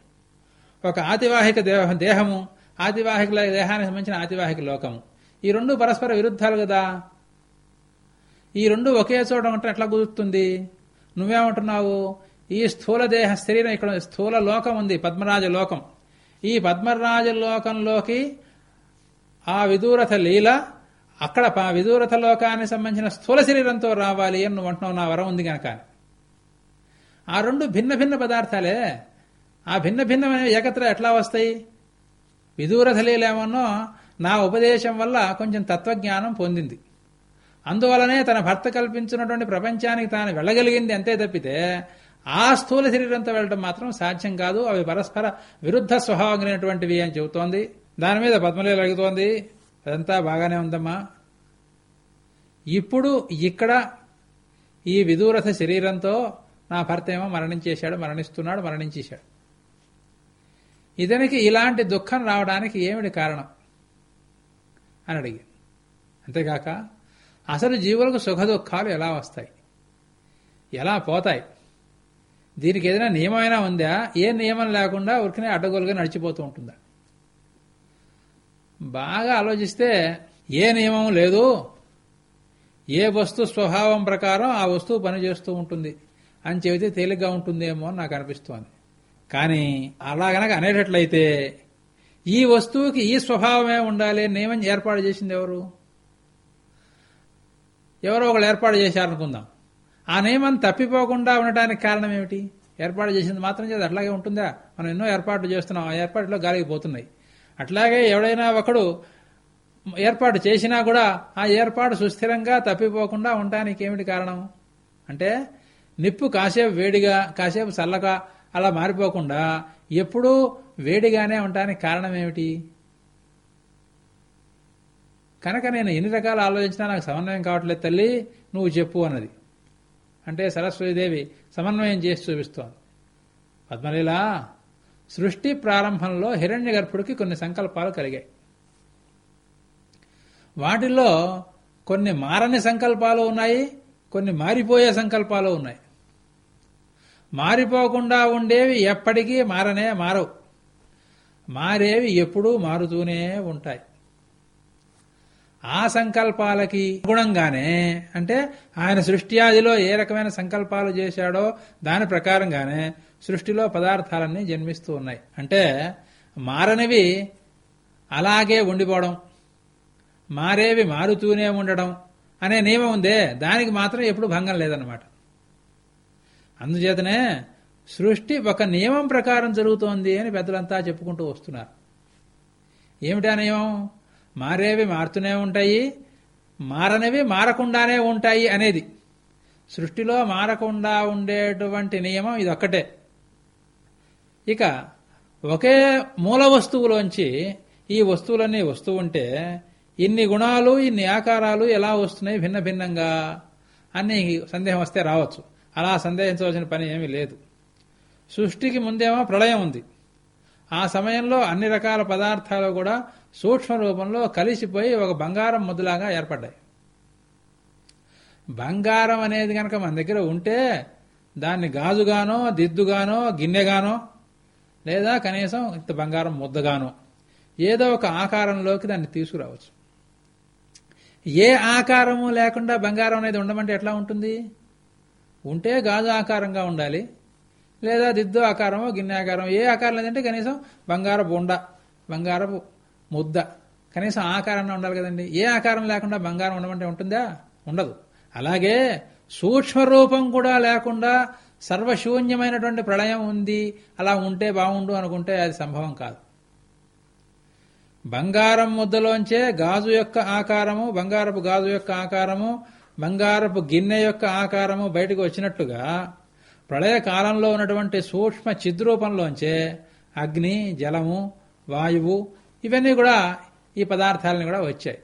ఒక ఆతివాహిక దేహ దేహము ఆతివాహిక దేహానికి సంబంధించిన ఆతివాహిక లోకము. ఈ రెండు పరస్పర విరుద్ధాలు కదా? ఈ రెండు ఒకే చోట ఉంటే ఎట్లా కుదురుతుంది? నువ్వేమంటున్నావు? ఈ స్థూల దేహ శరీరం ఇక్కడ స్థూల లోకం ఉంది పద్మరాజ లోకం. ఈ పద్మరాజ లోకంలోకి ఆ విదూరథ లీల అక్కడ ప- విదూరథ లోకానికి సంబంధించిన స్థూల శరీరంతో రావాలి అని నువ్వు అంటున్నావు నా వరం ఉంది గనక ఆ రెండు భిన్న భిన్న పదార్థాలే. ఆ భిన్న భిన్నమైన ఏకత్ర ఎట్లా వస్తాయి? విదూరథ లీలేమన్నో నా ఉపదేశం వల్ల కొంచెం తత్వజ్ఞానం పొందింది. అందువలనే తన భర్త కల్పించినటువంటి ప్రపంచానికి తాను వెళ్ళగలిగింది అంతే తప్పితే ఆ స్థూల శరీరంతో వెళ్ళడం మాత్రం సాధ్యం కాదు. అవి పరస్పర విరుద్ధ స్వభావం కలిగినటువంటివి అని చెబుతోంది. దాని మీద పద్మలీల అడుగుతోంది అదంతా బాగానే ఉందమ్మా. ఇప్పుడు ఇక్కడ ఈ విదూరథ శరీరంతో నా భర్త ఏమో మరణించేశాడు మరణిస్తున్నాడు మరణించేశాడు. ఇతనికి ఇలాంటి దుఃఖం రావడానికి ఏమిటి కారణం? అని అడిగి అంతేగాక అసలు జీవులకు సుఖ దుఃఖాలు ఎలా వస్తాయి? ఎలా పోతాయి? దీనికి ఏదైనా నియమమైనా ఉందా? ఏ నియమం లేకుండా ఉరికినే అడ్డగోలుగా నడిచిపోతూ ఉంటుందా? బాగా ఆలోచిస్తే ఏ నియమం లేదు. ఏ వస్తు స్వభావం ప్రకారం ఆ వస్తువు పనిచేస్తూ ఉంటుంది. అని చెబితే తేలిగ్గా ఉంటుందేమో అని నాకు అనిపిస్తోంది. కానీ అలా గనక అనేటట్లయితే ఈ వస్తువుకి ఈ స్వభావమే ఉండాలి నియమం ఏర్పాటు చేసింది ఎవరు? ఎవరో ఒకళ్ళు ఏర్పాటు చేశారనుకుందాం. ఆ నియమం తప్పిపోకుండా ఉండటానికి కారణం ఏమిటి? ఏర్పాటు చేసింది మాత్రం చేసి అట్లాగే ఉంటుందా? మనం ఎన్నో ఏర్పాట్లు చేస్తున్నాం. ఆ ఏర్పాట్లో గాలికి పోతున్నాయి. అట్లాగే ఎవడైనా ఒకడు ఏర్పాటు చేసినా కూడా ఆ ఏర్పాటు సుస్థిరంగా తప్పిపోకుండా ఉండటానికి ఏమిటి కారణం? అంటే నిప్పు కాసేపు వేడిగా కాసేపు చల్లగా అలా మారిపోకుండా ఎప్పుడూ వేడిగానే ఉండటానికి కారణం ఏమిటి? కనుక నేను ఎన్ని రకాలు ఆలోచించినా నాకు సమన్వయం కావట్లేదు తల్లి నువ్వు చెప్పు అన్నది. అంటే సరస్వతీదేవి సమన్వయం చేసి చూపిస్తోంది. పద్మలీలా సృష్టి ప్రారంభంలో హిరణ్య గర్భుడికి కొన్ని సంకల్పాలు కలిగాయి. వాటిల్లో కొన్ని మారని సంకల్పాలు ఉన్నాయి కొన్ని మారిపోయే సంకల్పాలు ఉన్నాయి. మారిపోకుండా ఉండేవి ఎప్పటికీ మారనే మారవు. మారేవి ఎప్పుడూ మారుతూనే ఉంటాయి. ఆ సంకల్పాలకి అనుగుణంగానే అంటే ఆయన సృష్టి ఆదిలో ఏ రకమైన సంకల్పాలు చేశాడో దాని ప్రకారంగానే సృష్టిలో పదార్థాలన్నీ జన్మిస్తూ ఉన్నాయి. అంటే మారనివి అలాగే ఉండిపోవడం మారేవి మారుతూనే ఉండడం అనే నియమం ఉందే. దానికి మాత్రం ఎప్పుడు భంగం లేదన్నమాట. అందుచేతనే సృష్టి ఒక నియమం ప్రకారం జరుగుతోంది అని పెద్దలంతా చెప్పుకుంటూ వస్తున్నారు. ఏమిటా నియమం? మారేవి మారుతూనే ఉంటాయి మారనివి మారకుండానే ఉంటాయి అనేది. సృష్టిలో మారకుండా ఉండేటువంటి నియమం ఇది ఒక్కటే ఇక ఒకే మూల వస్తువులోంచి ఈ వస్తువులన్నీ వస్తూ ఉంటే ఇన్ని గుణాలు ఇన్ని ఆకారాలు ఎలా వస్తున్నాయి భిన్న భిన్నంగా అని సందేహం వస్తే రావచ్చు. అలా సందేహించవలసిన పని ఏమీ లేదు. సృష్టికి ముందేమో ప్రళయం ఉంది. ఆ సమయంలో అన్ని రకాల పదార్థాలు కూడా సూక్ష్మ రూపంలో కలిసిపోయి ఒక బంగారం ముద్దలాగా ఏర్పడ్డాయి. బంగారం అనేది కనుక మన దగ్గర ఉంటే దాన్ని గాజుగానో దిద్దుగానో గిన్నెగానో లేదా కనీసం ఇంత బంగారం ముద్దగానో ఏదో ఒక ఆకారంలోకి దాన్ని తీసుకురావచ్చు. ఏ ఆకారము లేకుండా బంగారం అనేది ఉండమంటే ఎట్లా ఉంటుంది? ఉంటే గాజు ఆకారంగా ఉండాలి లేదా దిద్దు ఆకారము గిన్నె ఆకారం ఏ ఆకారం లేదంటే కనీసం బంగారపు ఉండ బంగారపు ముద్ద కనీసం ఆకారంగా ఉండాలి కదండి. ఏ ఆకారం లేకుండా బంగారం ఉండమంటే ఉంటుందా? ఉండదు. అలాగే సూక్ష్మ రూపం కూడా లేకుండా సర్వశూన్యమైనటువంటి ప్రళయం ఉంది అలా ఉంటే బాగుండు అనుకుంటే అది సంభవం కాదు. బంగారం ముద్దలోంచే గాజు యొక్క ఆకారము బంగారపు గాజు యొక్క ఆకారము బంగారపు గిన్నె యొక్క ఆకారము బయటకు వచ్చినట్లుగా ప్రళయ కాలంలో ఉన్నటువంటి సూక్ష్మ చిద్రూపంలోంచే అగ్ని జలము వాయువు ఇవన్నీ కూడా ఈ పదార్థాలని కూడా వచ్చాయి.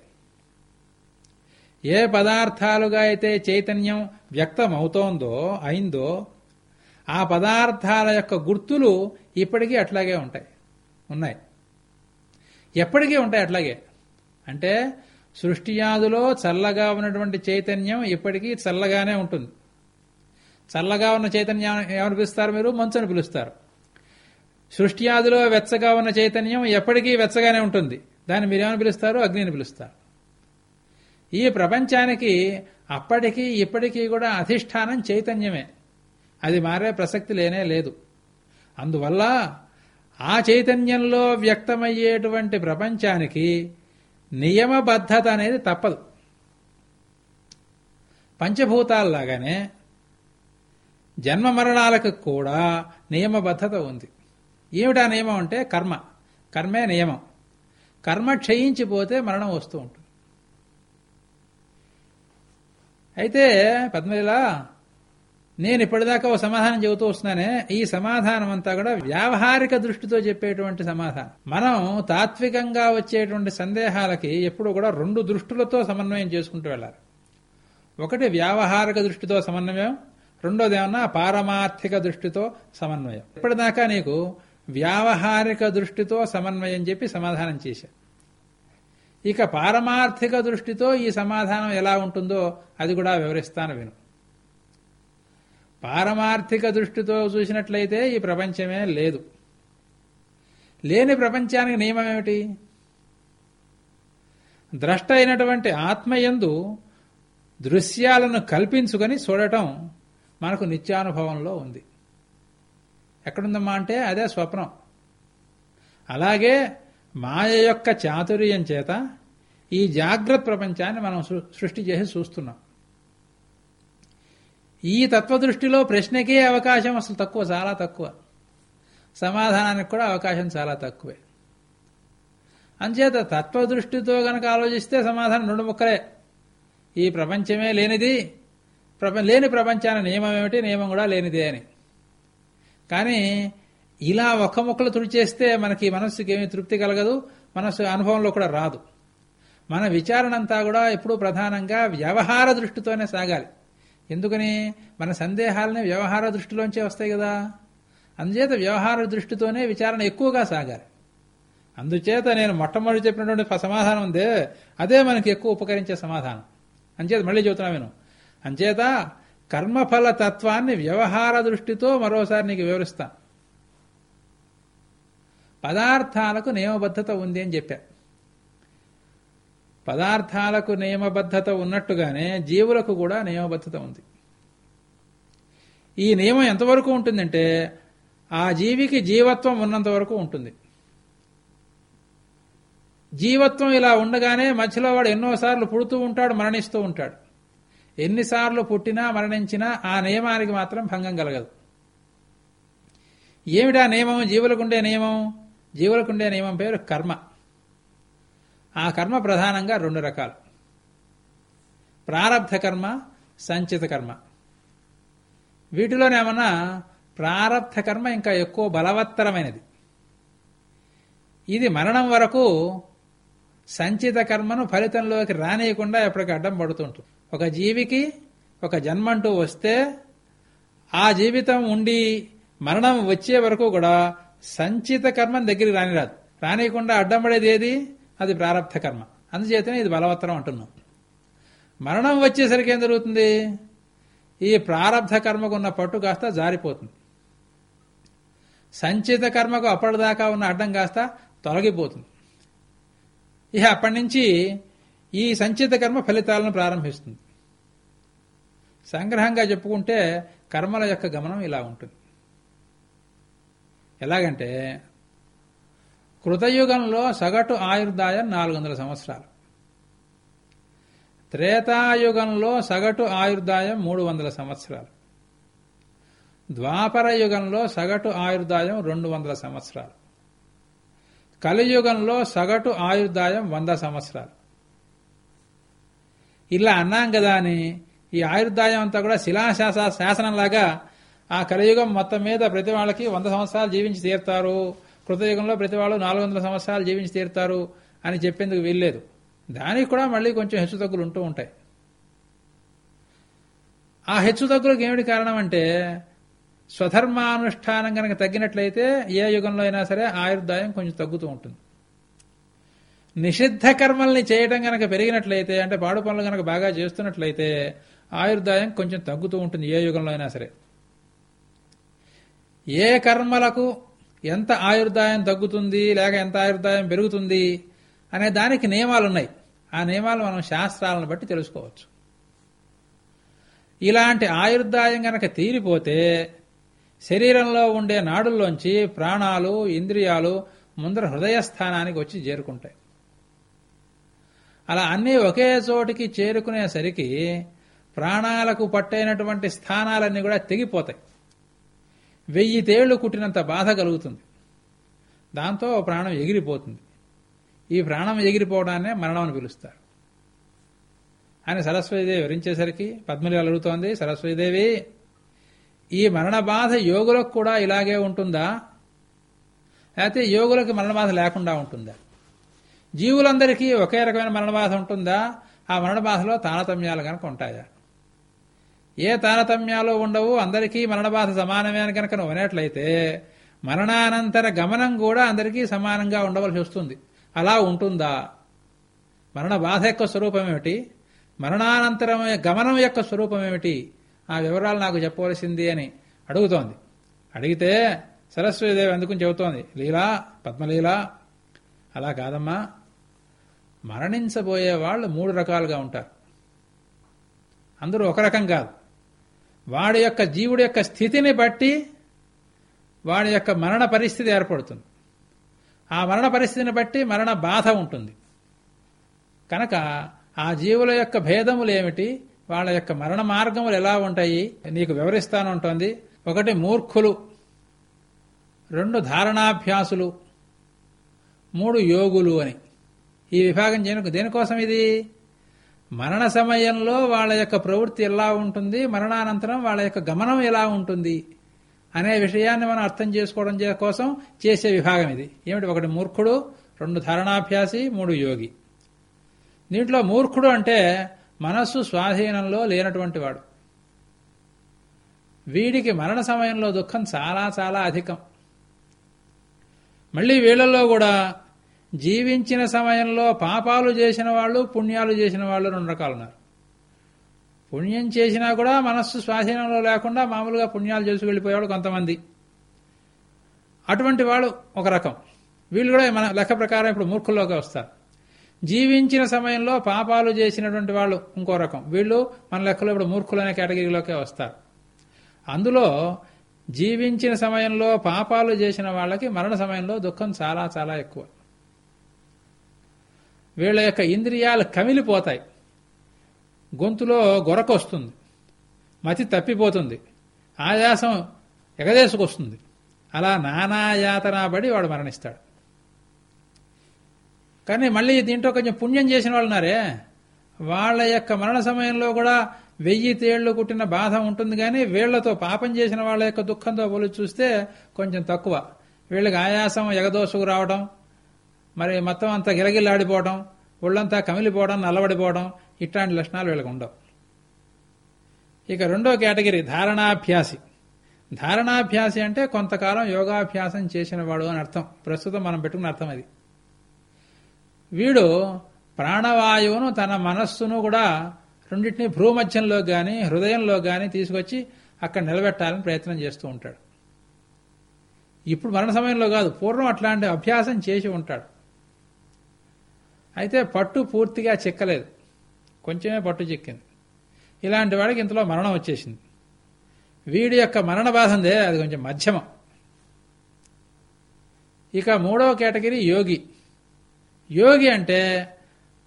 ఏ పదార్థాలుగా అయితే చైతన్యం వ్యక్తమవుతోందో అయిందో ఆ పదార్థాల యొక్క గుర్తులు ఇప్పటికీ అట్లాగే ఉంటాయి. ఉన్నాయి. ఎప్పటికీ ఉంటాయి అట్లాగే. అంటే సృష్టియాదులో చల్లగా ఉన్నటువంటి చైతన్యం ఇప్పటికీ చల్లగానే ఉంటుంది. చల్లగా ఉన్న చైతన్యం ఏమని పిలుస్తారు మీరు? మంచు అని పిలుస్తారు సృష్టియాదిలో వెచ్చగా ఉన్న చైతన్యం ఎప్పటికీ వెచ్చగానే ఉంటుంది. దాన్ని మీరేమని పిలుస్తారు? అగ్నిని పిలుస్తారు. ఈ ప్రపంచానికి అప్పటికీ ఇప్పటికీ కూడా అధిష్టానం చైతన్యమే. అది మారే ప్రసక్తి లేనే లేదు. అందువల్ల ఆ చైతన్యంలో వ్యక్తమయ్యేటువంటి ప్రపంచానికి నియమబద్ధత అనేది తప్పదు. పంచభూతాల్లాగానే జన్మ మరణాలకు కూడా నియమబద్ధత ఉంది. ఏమిటా నియమం అంటే కర్మ. కర్మే నియమం. కర్మ క్షయించిపోతే మరణం వస్తూ ఉంటుంది. అయితే పద్మలీలా నేను ఇప్పటిదాకా ఓ సమాధానం చెబుతూ వస్తున్నానే ఈ సమాధానం అంతా కూడా వ్యావహారిక దృష్టితో చెప్పేటువంటి సమాధానం. మనం తాత్వికంగా వచ్చేటువంటి సందేహాలకి ఎప్పుడు కూడా రెండు దృష్టులతో సమన్వయం చేసుకుంటూ వెళ్ళాలి. ఒకటి వ్యావహారిక దృష్టితో సమన్వయం రెండోది ఏమన్నా పారమార్థిక దృష్టితో సమన్వయం. ఇప్పటిదాకా నీకు వ్యావహారిక దృష్టితో సమన్వయం చెప్పి సమాధానం చేశా. ఇక పారమార్థిక దృష్టితో ఈ సమాధానం ఎలా ఉంటుందో అది కూడా వివరిస్తాను విను. పారమార్థిక దృష్టితో చూసినట్లయితే ఈ ప్రపంచమే లేదు. లేని ప్రపంచానికి నియమం ఏమిటి ద్రష్ట అయినటువంటి ఆత్మయందు దృశ్యాలను కల్పించుకొని చూడటం మనకు నిత్యానుభవంలో ఉంది. ఎక్కడుందమ్మా అంటే అదే స్వప్నం. అలాగే మాయ యొక్క చాతుర్యం చేత ఈ జాగ్రత్త ప్రపంచాన్ని మనం సృష్టి చేసి చూస్తున్నాం. ఈ తత్వదృష్టిలో ప్రశ్నకే అవకాశం అసలు తక్కువ చాలా తక్కువ. సమాధానానికి కూడా అవకాశం చాలా తక్కువే. అంచేత తత్వదృష్టితో గనక ఆలోచిస్తే సమాధానం రెండు ముక్కలే. ఈ ప్రపంచమే లేనిది లేని ప్రపంచాన నియమం ఏమిటి? నియమం కూడా లేనిదే అని. కానీ ఇలా ఒక్క ముక్కలు తుడిచేస్తే మనకి మనస్సుకి ఏమీ తృప్తి కలగదు మనస్సు అనుభవంలో కూడా రాదు. మన విచారణ అంతా కూడా ఎప్పుడూ ప్రధానంగా వ్యవహార దృష్టితోనే సాగాలి. ఎందుకని? మన సందేహాలని వ్యవహార దృష్టిలోంచే వస్తాయి కదా. అందుచేత వ్యవహార దృష్టితోనే విచారణ ఎక్కువగా సాగాలి. అందుచేత నేను మొట్టమొదటి చెప్పినటువంటి సమాధానం ఉందే. అదే మనకి ఎక్కువ ఉపకరించే సమాధానం. అంచేత మళ్ళీ చెబుతున్నా నేను అంచేత కర్మఫల తత్వాన్ని వ్యవహార దృష్టితో మరోసారి నీకు వివరిస్తాను పదార్థాలకు నియమబద్ధత ఉంది అని చెప్పా. పదార్థాలకు నియమబద్ధత ఉన్నట్టుగానే జీవులకు కూడా నియమబద్ధత ఉంది. ఈ నియమం ఎంతవరకు ఉంటుందంటే ఆ జీవికి జీవత్వం ఉన్నంత వరకు ఉంటుంది. జీవత్వం ఇలా ఉండగానే మధ్యలో వాడు ఎన్నోసార్లు పుడుతూ ఉంటాడు మరణిస్తూ ఉంటాడు. ఎన్నిసార్లు పుట్టినా మరణించినా ఆ నియమానికి మాత్రం భంగం కలగదు. ఏమిటా నియమం? జీవులకుండే నియమం? జీవులకుండే నియమం పేరు కర్మ. ఆ కర్మ ప్రధానంగా రెండు రకాలు. ప్రారబ్ధ కర్మ సంచిత కర్మ. వీటిలోనేమన్నా ప్రారబ్ధ కర్మ ఇంకా ఎక్కువ బలవత్తరమైనది. ఇది మరణం వరకు సంచిత కర్మను ఫలితంలోకి రానియకుండా ఎప్పటికీ అడ్డం పడుతుంటుంది ఒక జీవికి ఒక జన్మంటూ వస్తే ఆ జీవితం ఉండి మరణం వచ్చే వరకు కూడా సంచిత కర్మను దగ్గరికి రానిరాదు. రానియకుండా అడ్డం పడేది ఏది? అది ప్రారంభ కర్మ అందుచేతనే ఇది బలవత్తరం అంటున్నాం. మరణం వచ్చేసరికి ఏం జరుగుతుంది? ఈ ప్రారంధ కర్మకు ఉన్న పట్టు కాస్త జారిపోతుంది. సంచిత కర్మకు అప్పటిదాకా ఉన్న అడ్డం కాస్త తొలగిపోతుంది. ఇక అప్పటి నుంచి ఈ సంచిత కర్మ ఫలితాలను ప్రారంభిస్తుంది. సంగ్రహంగా చెప్పుకుంటే కర్మల యొక్క గమనం ఇలా ఉంటుంది. ఎలాగంటే కృతయుగంలో సగటు ఆయుర్దాయం నాలుగు వందల సంవత్సరాలు. త్రేతాయుగంలో సగటు ఆయుర్దాయం మూడు వందల సంవత్సరాలు. ద్వాపర యుగంలో సగటు ఆయుర్దాయం రెండు వందల సంవత్సరాలు. కలియుగంలో సగటు ఆయుర్దాయం వంద సంవత్సరాలు. ఇలా అన్నాం కదా అని ఈ ఆయుర్దాయం అంతా కూడా శిలాశాస శాసనంలాగా ఆ కలియుగం మొత్తం మీద ప్రతి వాళ్ళకి వంద సంవత్సరాలు జీవించి తీరుతారు. కృతయుగంలో ప్రతి వాళ్ళు నాలుగు వందల సంవత్సరాలు జీవించి తీరుతారు అని చెప్పేందుకు వీల్లేదు. దానికి కూడా మళ్ళీ కొంచెం హెచ్చుతగ్గులు ఉంటూ ఉంటాయి. ఆ హెచ్చుతగ్గులకు ఏమిటి కారణం అంటే స్వధర్మానుష్ఠానం కనుక తగ్గినట్లయితే ఏ యుగంలో అయినా సరే ఆయుర్దాయం కొంచెం తగ్గుతూ ఉంటుంది. నిషిద్ధ కర్మల్ని చేయడం గనక పెరిగినట్లయితే అంటే పాడు పనులు గనక బాగా చేస్తున్నట్లయితే ఆయుర్దాయం కొంచెం తగ్గుతూ ఉంటుంది ఏ యుగంలో అయినా సరే. ఏ కర్మలకు ఎంత ఆయుర్దాయం తగ్గుతుంది లేక ఎంత ఆయుర్దాయం పెరుగుతుంది అనే దానికి నియమాలు ఉన్నాయి ఆ నియమాలు మనం శాస్త్రాలను బట్టి తెలుసుకోవచ్చు. ఇలాంటి ఆయుర్దాయం గనక తీరిపోతే శరీరంలో ఉండే నాడుల్లోంచి ప్రాణాలు ఇంద్రియాలు ముందర హృదయ స్థానానికి వచ్చి చేరుకుంటాయి. అలా అన్నీ ఒకే చోటికి చేరుకునేసరికి ప్రాణాలకు పట్టైనటువంటి స్థానాలన్నీ కూడా తెగిపోతాయి. వెయ్యి తేళ్ళు కుట్టినంత బాధ కలుగుతుంది. దాంతో ప్రాణం ఎగిరిపోతుంది. ఈ ప్రాణం ఎగిరిపోవడాన్నే మరణం అని పిలుస్తారు. అని సరస్వతిదేవి వివరించేసరికి పద్మలి అడుగుతోంది సరస్వతిదేవి ఈ మరణ బాధ యోగులకు కూడా ఇలాగే ఉంటుందా? లేకపోతే యోగులకు మరణ బాధ లేకుండా ఉంటుందా? జీవులందరికీ ఒకే రకమైన మరణ బాధ ఉంటుందా? ఆ మరణ బాధలో తారతమ్యాలు కనుక ఉంటాయా? ఏ తారతమ్యాలు ఉండవు అందరికీ మరణ బాధ సమానమే అని కనుక నువ్వు అనేట్లయితే మరణానంతర గమనం కూడా అందరికీ సమానంగా ఉండవలసి వస్తుంది. అలా ఉంటుందా? మరణ బాధ యొక్క స్వరూపం ఏమిటి? మరణానంతరం గమనం యొక్క స్వరూపం ఏమిటి? ఆ వివరాలు నాకు చెప్పవలసింది అని అడుగుతోంది. అడిగితే సరస్వతిదేవి ఎందుకు చెబుతోంది లీలా పద్మలీలా అలా కాదమ్మా. మరణించబోయే వాళ్ళు మూడు రకాలుగా ఉంటారు. అందరూ ఒక రకం కాదు. వాడి యొక్క జీవుడి యొక్క స్థితిని బట్టి వాడి యొక్క మరణ పరిస్థితి ఏర్పడుతుంది. ఆ మరణ పరిస్థితిని బట్టి మరణ బాధ ఉంటుంది. కనుక ఆ జీవుల యొక్క భేదములు ఏమిటి? వాళ్ళ యొక్క మరణ మార్గములు ఎలా ఉంటాయి? నీకు వివరిస్తాను ఉంటుంది ఒకటి మూర్ఖులు. రెండు ధారణాభ్యాసులు. మూడు యోగులు అని. ఈ విభాగం చేయడానికి దేనికోసం ఇది? మరణ సమయంలో వాళ్ళ యొక్క ప్రవృత్తి ఎలా ఉంటుంది? మరణానంతరం వాళ్ళ యొక్క గమనం ఎలా ఉంటుంది? అనే విషయాన్ని మనం అర్థం చేసుకోవడం కోసం చేసే విభాగం ఇది. ఏమిటి? ఒకటి మూర్ఖుడు రెండు ధారణాభ్యాసి మూడు యోగి. దీంట్లో మూర్ఖుడు అంటే మనస్సు స్వాధీనంలో లేనటువంటి వాడు. వీడికి మరణ సమయంలో దుఃఖం చాలా చాలా అధికం. మళ్ళీ వీళ్ళల్లో కూడా జీవించిన సమయంలో పాపాలు చేసిన వాళ్ళు పుణ్యాలు చేసిన వాళ్ళు రెండు రకాలు ఉన్నారు పుణ్యం చేసినా కూడా మనస్సు స్వాధీనంలో లేకుండా మామూలుగా పుణ్యాలు చేసి వెళ్ళిపోయేవాడు కొంతమంది. అటువంటి వాళ్ళు ఒక రకం. వీళ్ళు కూడా మన లెక్క ప్రకారం ఇప్పుడు మూర్ఖుల్లోకి వస్తారు. జీవించిన సమయంలో పాపాలు చేసినటువంటి వాళ్ళు ఇంకో రకం. వీళ్ళు మన లెక్కలో ఇప్పుడు మూర్ఖులు అనే కేటగిరీలోకే వస్తారు. అందులో జీవించిన సమయంలో పాపాలు చేసిన వాళ్ళకి మరణ సమయంలో దుఃఖం చాలా చాలా ఎక్కువ. వీళ్ళ యొక్క ఇంద్రియాలు కమిలిపోతాయి. గొంతులో గొరకొస్తుంది మతి తప్పిపోతుంది. ఆయాసం ఎగదేసుకొస్తుంది. అలా నానాయాతనాబడి వాడు మరణిస్తాడు. కానీ మళ్ళీ దీంట్లో కొంచెం పుణ్యం చేసిన వాళ్ళు ఉన్నారే. వాళ్ళ యొక్క మరణ సమయంలో కూడా వెయ్యి తేళ్ళు కుట్టిన బాధ ఉంటుంది కానీ వీళ్ళతో పాపం చేసిన వాళ్ళ యొక్క దుఃఖంతో పోలి చూస్తే కొంచెం తక్కువ. వీళ్ళకి ఆయాసం ఎగదోసుకు రావడం మరి మొత్తం అంతా గిలగిల్లాడిపోవడం ఒళ్ళంతా కమిలిపోవడం నల్లబడిపోవడం ఇట్లాంటి లక్షణాలు వీళ్ళకు ఉండవు. ఇక రెండో కేటగిరీ ధారణాభ్యాసి. ధారణాభ్యాసి అంటే కొంతకాలం యోగాభ్యాసం చేసిన వాడు అని అర్థం. ప్రస్తుతం మనం పెట్టుకున్న అర్థం అది. వీడు ప్రాణవాయువును తన మనస్సును కూడా రెండింటినీ భ్రూమధ్యంలో కానీ హృదయంలో కానీ తీసుకొచ్చి అక్కడ నిలబెట్టాలని ప్రయత్నం చేస్తూ ఉంటాడు. ఇప్పుడు మరణ సమయంలో కాదు పూర్వం అట్లాంటి అభ్యాసం చేసి ఉంటాడు. అయితే పట్టు పూర్తిగా చిక్కలేదు. కొంచెమే పట్టు చిక్కింది. ఇలాంటి వాడికి ఇంతలో మరణం వచ్చేసింది. వీడి యొక్క మరణ బాధ ఉందే అది కొంచెం మధ్యమం. ఇక మూడవ కేటగిరీ యోగి. యోగి అంటే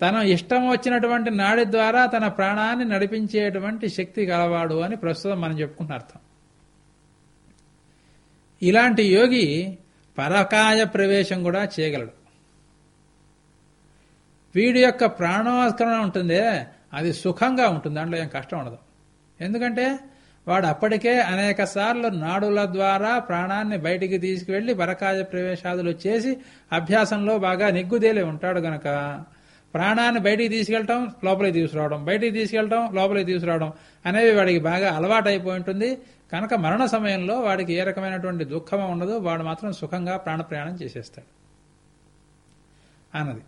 తన ఇష్టం వచ్చినటువంటి నాడి ద్వారా తన ప్రాణాన్ని నడిపించేటువంటి శక్తి గలవాడు అని ప్రస్తుతం మనం చెప్పుకున్న అర్థం. ఇలాంటి యోగి పరకాయ ప్రవేశం కూడా చేయగలడు. వీడి యొక్క ప్రాణోస్కరణ ఉంటుందే. అది సుఖంగా ఉంటుంది. దాంట్లో ఏం కష్టం ఉండదు. ఎందుకంటే వాడు అప్పటికే అనేక సార్లు నాడుల ద్వారా ప్రాణాన్ని బయటికి తీసుకువెళ్ళి పరకాయ ప్రవేశాదులు చేసి అభ్యాసంలో బాగా నిగ్గుదేలి ఉంటాడు గనక ప్రాణాన్ని బయటికి తీసుకెళ్ళటం లోపలికి తీసుకురావడం బయటికి తీసుకెళ్ళటం లోపలికి తీసుకురావడం అనేవి వాడికి బాగా అలవాటు అయిపోయి ఉంటుంది. కనుక మరణ సమయంలో వాడికి ఏ రకమైనటువంటి దుఃఖం ఉండదు. వాడు మాత్రం సుఖంగా ప్రాణ ప్రయాణం చేసేస్తాడు. అన్నది.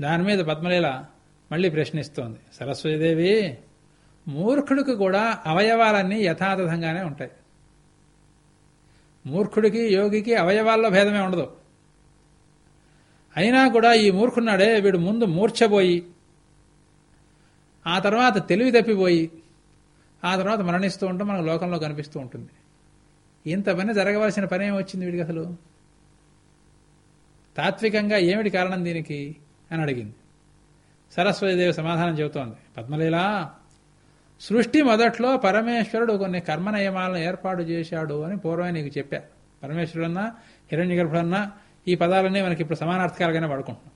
దాని మీద పద్మలీల మళ్ళీ ప్రశ్నిస్తోంది. సరస్వతీదేవి మూర్ఖుడికి కూడా అవయవాలన్నీ యథాతథంగానే ఉంటాయి. మూర్ఖుడికి యోగికి అవయవాల్లో భేదమే ఉండదు. అయినా కూడా ఈ మూర్ఖున్నాడే వీడు ముందు మూర్ఛపోయి ఆ తర్వాత తెలివి తప్పిపోయి ఆ తర్వాత మరణిస్తూ ఉంటాం మనకు లోకంలో కనిపిస్తూ ఉంటుంది. ఇంత పని జరగవలసిన పని ఏమొచ్చింది వీడికి అసలు? తాత్వికంగా ఏమిటి కారణం దీనికి? అని అడిగింది. సరస్వతీదేవి సమాధానం చెబుతోంది. పద్మలీలా సృష్టి మొదట్లో పరమేశ్వరుడు కొన్ని కర్మ నియమాలను ఏర్పాటు చేశాడు అని పూర్వమే నీకు చెప్పా. పరమేశ్వరుడన్నా హిరణ్య గర్భుడన్నా ఈ పదాలన్నీ మనకి ఇప్పుడు సమానార్థకాలుగానే వాడుకుంటున్నాం.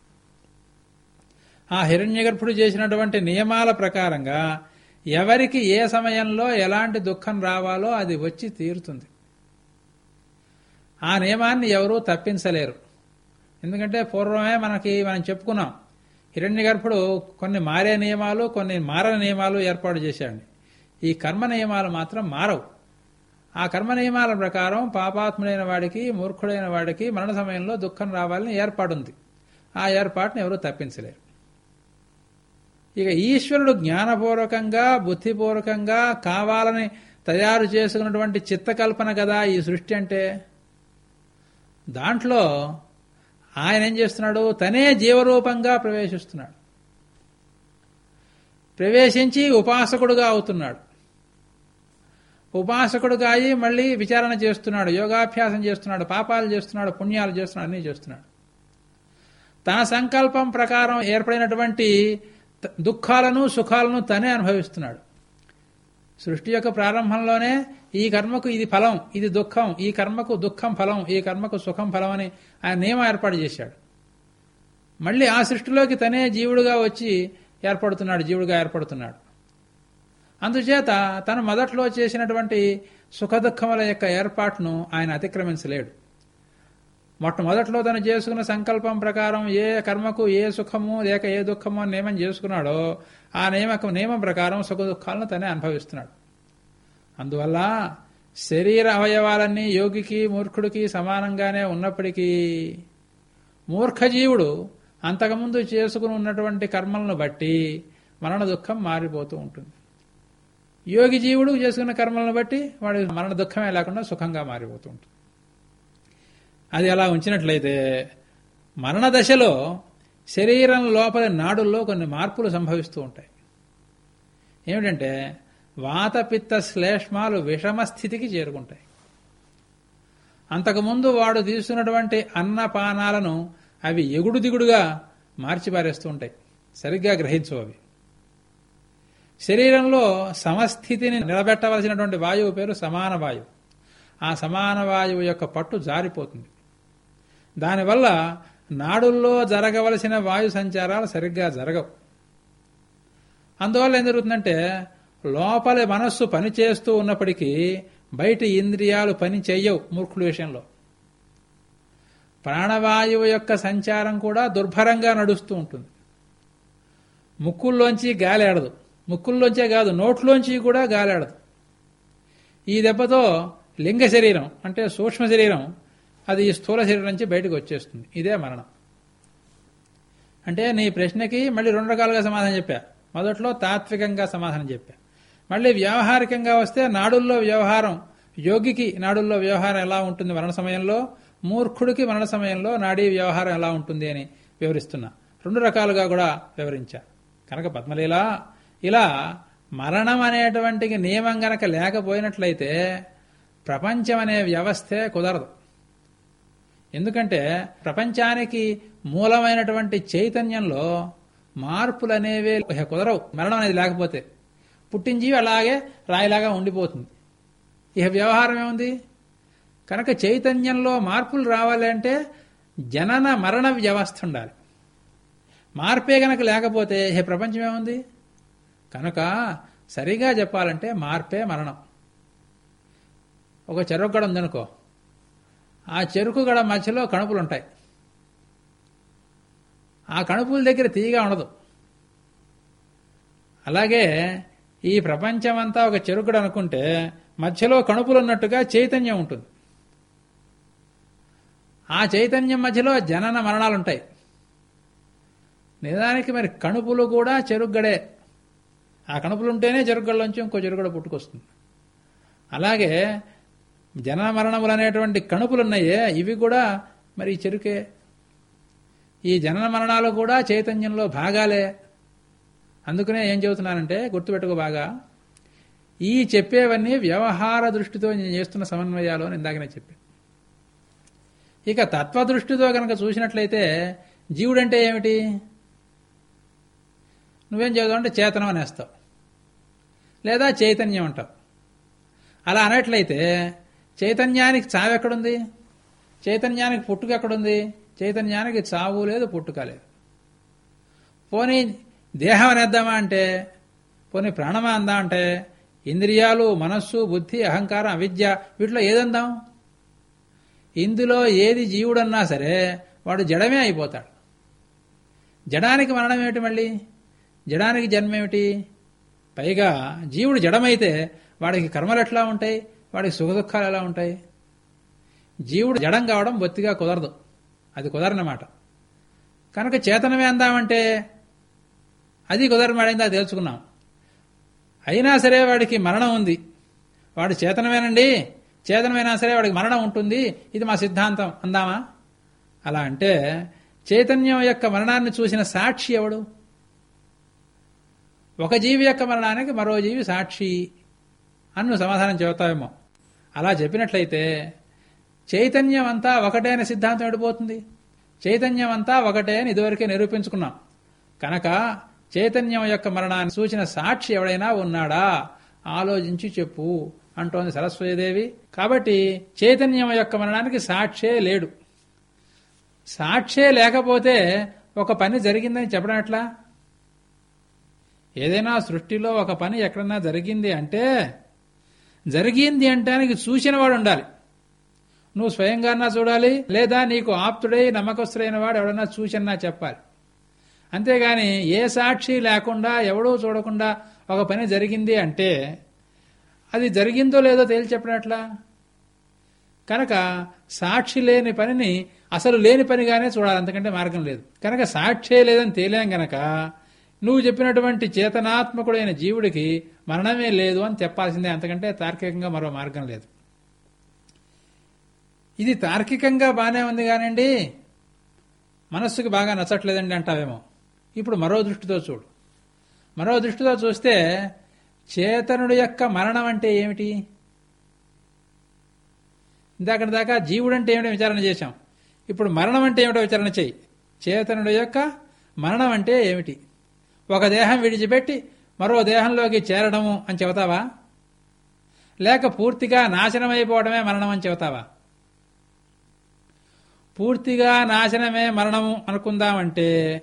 ఆ హిరణ్య గర్భుడు చేసినటువంటి నియమాల ప్రకారంగా ఎవరికి ఏ సమయంలో ఎలాంటి దుఃఖం రావాలో అది వచ్చి తీరుతుంది. ఆ నియమాన్ని ఎవరూ తప్పించలేరు. ఎందుకంటే పూర్వమే మనకి మనం చెప్పుకున్నాం. హిరణ్య గర్భుడు కొన్ని మారే నియమాలు కొన్ని మారని నియమాలు ఏర్పాటు చేశాడు. ఈ కర్మ నియమాలు మాత్రం మారవు. ఆ కర్మ నియమాల ప్రకారం పాపాత్ముడైన వాడికి మూర్ఖుడైన వాడికి మరణ సమయంలో దుఃఖం రావాలని ఏర్పాటుంది. ఆ ఏర్పాటును ఎవరూ తప్పించలేరు. ఇక ఈశ్వరుడు జ్ఞానపూర్వకంగా బుద్ధిపూర్వకంగా కావాలని తయారు చేసుకున్నటువంటి చిత్తకల్పన కదా ఈ సృష్టి అంటే? దాంట్లో ఆయన ఏం చేస్తున్నాడు? తనే జీవరూపంగా ప్రవేశిస్తున్నాడు. ప్రవేశించి ఉపాసకుడుగా అవుతున్నాడు. ఉపాసకుడుగా అయి మళ్ళీ విచారణ చేస్తున్నాడు యోగాభ్యాసం చేస్తున్నాడు పాపాలు చేస్తున్నాడు పుణ్యాలు చేస్తున్నాడు అన్నీ చేస్తున్నాడు. తన సంకల్పం ప్రకారం ఏర్పడినటువంటి దుఃఖాలను సుఖాలను తనే అనుభవిస్తున్నాడు. సృష్టి యొక్క ప్రారంభంలోనే ఈ కర్మకు ఇది ఫలం ఇది దుఃఖం ఈ కర్మకు దుఃఖం ఫలం ఈ కర్మకు సుఖం ఫలం అని ఆయన నియమం ఏర్పాటు చేశాడు. మళ్ళీ ఆ సృష్టిలోకి తనే జీవుడుగా వచ్చి ఏర్పడుతున్నాడు జీవుడుగా ఏర్పడుతున్నాడు. అందుచేత తను మొదట్లో చేసినటువంటి సుఖదుఖముల యొక్క ఏర్పాటును ఆయన అతిక్రమించలేడు. మొట్టమొదట్లో తను చేసుకున్న సంకల్పం ప్రకారం ఏ కర్మకు ఏ సుఖము లేక ఏ దుఃఖము నియమం చేసుకున్నాడో ఆ నియమకం నియమం ప్రకారం సుఖ దుఃఖాలను తనే అనుభవిస్తున్నాడు. అందువల్ల శరీర అవయవాలన్నీ యోగికి మూర్ఖుడికి సమానంగానే ఉన్నప్పటికీ మూర్ఖజీవుడు అంతకుముందు చేసుకుని ఉన్నటువంటి కర్మలను బట్టి మరణ దుఃఖం మారిపోతూ ఉంటుంది. యోగి జీవుడు చేసుకున్న కర్మలను బట్టి వాడి మరణ దుఃఖమే లేకుండా సుఖంగా మారిపోతూ ఉంటుంది. అది అలా ఉంచినట్లయితే మరణ దశలో శరీరం లోపల నాడుల్లో కొన్ని మార్పులు సంభవిస్తూ ఉంటాయి. ఏమిటంటే వాతపిత్త శ్లేష్మాలు విషమ స్థితికి చేరుకుంటాయి. అంతకుముందు వాడు తీసుకున్నటువంటి అన్నపానాలను అవి ఎగుడు దిగుడుగా మార్చిపారేస్తూ ఉంటాయి. సరిగ్గా గ్రహించు అవి. శరీరంలో సమస్థితిని నిలబెట్టవలసినటువంటి వాయువు పేరు సమాన వాయువు. ఆ సమాన వాయువు యొక్క పట్టు జారిపోతుంది. దానివల్ల నాడుల్లో జరగవలసిన వాయు సంచారాలు సరిగ్గా జరగవు. అందువల్ల ఏం జరుగుతుందంటే లోపల మనస్సు పని చేస్తూ ఉన్నప్పటికీ బయట ఇంద్రియాలు పని చెయ్యవు మూర్ఖుల విషయంలో. ప్రాణవాయువు యొక్క సంచారం కూడా దుర్భరంగా నడుస్తూ ఉంటుంది. ముక్కుల్లోంచి గాలేడదు ముక్కుల్లోంచే కాదు నోట్లోంచి కూడా గాలేడదు ఈ దెబ్బతో లింగ శరీరం అంటే సూక్ష్మ శరీరం అది ఈ స్థూల శరీరం నుంచి బయటకు వచ్చేస్తుంది. ఇదే మరణం. అంటే నీ ప్రశ్నకి మళ్ళీ రెండు రకాలుగా సమాధానం చెప్పా. మొదట్లో తాత్వికంగా సమాధానం చెప్పా. మళ్ళీ వ్యావహారికంగా వస్తే నాడుల్లో వ్యవహారం యోగికి నాడుల్లో వ్యవహారం ఎలా ఉంటుంది మరణ సమయంలో మూర్ఖుడికి మరణ సమయంలో నాడీ వ్యవహారం ఎలా ఉంటుంది అని వివరిస్తున్నా. రెండు రకాలుగా కూడా వివరించా. కనుక పద్మలీల ఇలా మరణం అనేటువంటి నియమం గనక లేకపోయినట్లయితే ప్రపంచం అనే వ్యవస్థే కుదరదు. ఎందుకంటే ప్రపంచానికి మూలమైనటువంటి చైతన్యంలో మార్పులు అనేవి కుదరవు. మరణం అనేది లేకపోతే పుట్టిన జీవి అలాగే రాయిలాగా ఉండిపోతుంది. ఇక వ్యవహారం ఏముంది? కనుక చైతన్యంలో మార్పులు రావాలి అంటే జనన మరణ వ్యవస్థ ఉండాలి. మార్పే గనక లేకపోతే ఇక ప్రపంచం ఏముంది? కనుక సరిగా చెప్పాలంటే మార్పే మరణం. ఒక చెరుకు ఉందనుకో. ఆ చెరుకు గడ మధ్యలో కణుపులుంటాయి. ఆ కణుపుల దగ్గర తీయగా ఉండదు. అలాగే ఈ ప్రపంచమంతా ఒక చెరుకుడు అనుకుంటే మధ్యలో కణుపులు ఉన్నట్టుగా చైతన్యం ఉంటుంది. ఆ చైతన్యం మధ్యలో జనన మరణాలుంటాయి. నిజానికి మరి కణుపులు కూడా చెరుగ్గడే ఆ కణుపులుంటేనే చెరుగ్గడలోంచి ఇంకో చెరుగడ పుట్టుకొస్తుంది. అలాగే జనన మరణములు అనేటువంటి కణుపులున్నాయే ఇవి కూడా మరి చెరుకే. ఈ జనన మరణాలు కూడా చైతన్యంలో భాగాలే. అందుకనే ఏం చెబుతున్నానంటే గుర్తుపెట్టుకో బాగా. ఈ చెప్పేవన్నీ వ్యవహార దృష్టితో నేను చేస్తున్న సమన్వయాలు అని ఇందాకనే చెప్పాను. ఇక తత్వ దృష్టితో కనుక చూసినట్లయితే జీవుడంటే ఏమిటి? నువ్వేం చదువు అంటే చేతనం అనేస్తావు. లేదా చైతన్యం అంటావు. అలా అనట్లయితే చైతన్యానికి చావు ఎక్కడుంది? చైతన్యానికి పుట్టుక ఎక్కడుంది? చైతన్యానికి చావు లేదు పుట్టుక లేదు. పోనీ దేహం అనేద్దామా అంటే? పోనీ ప్రాణమా అందా అంటే? ఇంద్రియాలు మనస్సు బుద్ధి అహంకారం అవిద్య వీటిలో ఏదందాం ఇందులో ఏది జీవుడన్నా సరే వాడు జడమే అయిపోతాడు. జడానికి మరణం ఏమిటి మళ్ళీ? జడానికి జన్మేమిటి? పైగా జీవుడు జడమైతే వాడికి కర్మలు ఎట్లా ఉంటాయి? వాడికి సుఖ దుఃఖాలు ఎలా ఉంటాయి? జీవుడు జడం కావడం బొత్తిగా కుదరదు. అది కుదరనమాట. కనుక చేతనమే అందామంటే అది కుదరమడిందా తెలుసుకున్నాం అయినా సరే వాడికి మరణం ఉంది. వాడు చేతనమేనండి. చేతనమైనా సరే వాడికి మరణం ఉంటుంది. ఇది మా సిద్ధాంతం. అందామా? అలా అంటే చైతన్యం యొక్క మరణాన్ని చూసిన సాక్షి ఎవడు? ఒక జీవి యొక్క మరణానికి మరో జీవి సాక్షి అన్ను సమాధానం చెబుతావేమో. అలా చెప్పినట్లయితే చైతన్యం అంతా ఒకటే అనే సిద్ధాంతం ఎడిపోతుంది చైతన్యం అంతా ఒకటే అని ఇదివరకే నిరూపించుకున్నాం. కనుక చైతన్యం యొక్క మరణాన్ని సూచిన సాక్షి ఎవడైనా ఉన్నాడా? ఆలోచించి చెప్పు అంటోంది సరస్వతీదేవి. కాబట్టి చైతన్యం యొక్క మరణానికి సాక్షే లేడు. సాక్షే లేకపోతే ఒక పని జరిగిందని చెప్పడం ఎట్లా? ఏదైనా సృష్టిలో ఒక పని ఎక్కడన్నా జరిగింది అంటే జరిగింది అంటానికి చూసిన వాడు ఉండాలి. నువ్వు స్వయంగా చూడాలి లేదా నీకు ఆప్తుడై నమ్మకస్తుడైన వాడు ఎవడన్నా చూసినా చెప్పాలి. అంతేగాని ఏ సాక్షి లేకుండా ఎవడో చూడకుండా ఒక పని జరిగింది అంటే అది జరిగిందో లేదో తేల్చి చెప్పినట్లా కనుక సాక్షి లేని పనిని అసలు లేని పనిగానే చూడాలి అంతకంటే మార్గం లేదు. కనుక సాక్షే లేదని తేలాం గనక నువ్వు చెప్పినటువంటి చేతనాత్మకుడైన జీవుడికి మరణమే లేదు అని చెప్పాల్సిందే. అంతకంటే తార్కికంగా మరో మార్గం లేదు. ఇది తార్కికంగా బానే ఉంది కానండి. మనస్సుకు బాగా నచ్చట్లేదండి అంటావేమో. ఇప్పుడు మరో దృష్టితో చూడు. మరో దృష్టితో చూస్తే చేతనుడు యొక్క మరణం అంటే ఏమిటి? ఇందాక దాకా జీవుడు అంటే ఏమిటో విచారణ చేశాం. ఇప్పుడు మరణం అంటే ఏమిటో విచారణ చేయి. చేతనుడు యొక్క మరణం అంటే ఏమిటి? ఒక దేహం విడిచిపెట్టి మరో దేహంలోకి చేరడము అని చెబుతావా? లేక పూర్తిగా నాశనమైపోవడమే మరణం అని చెబుతావా? పూర్తిగా నాశనమే మరణము అనుకుందామంటే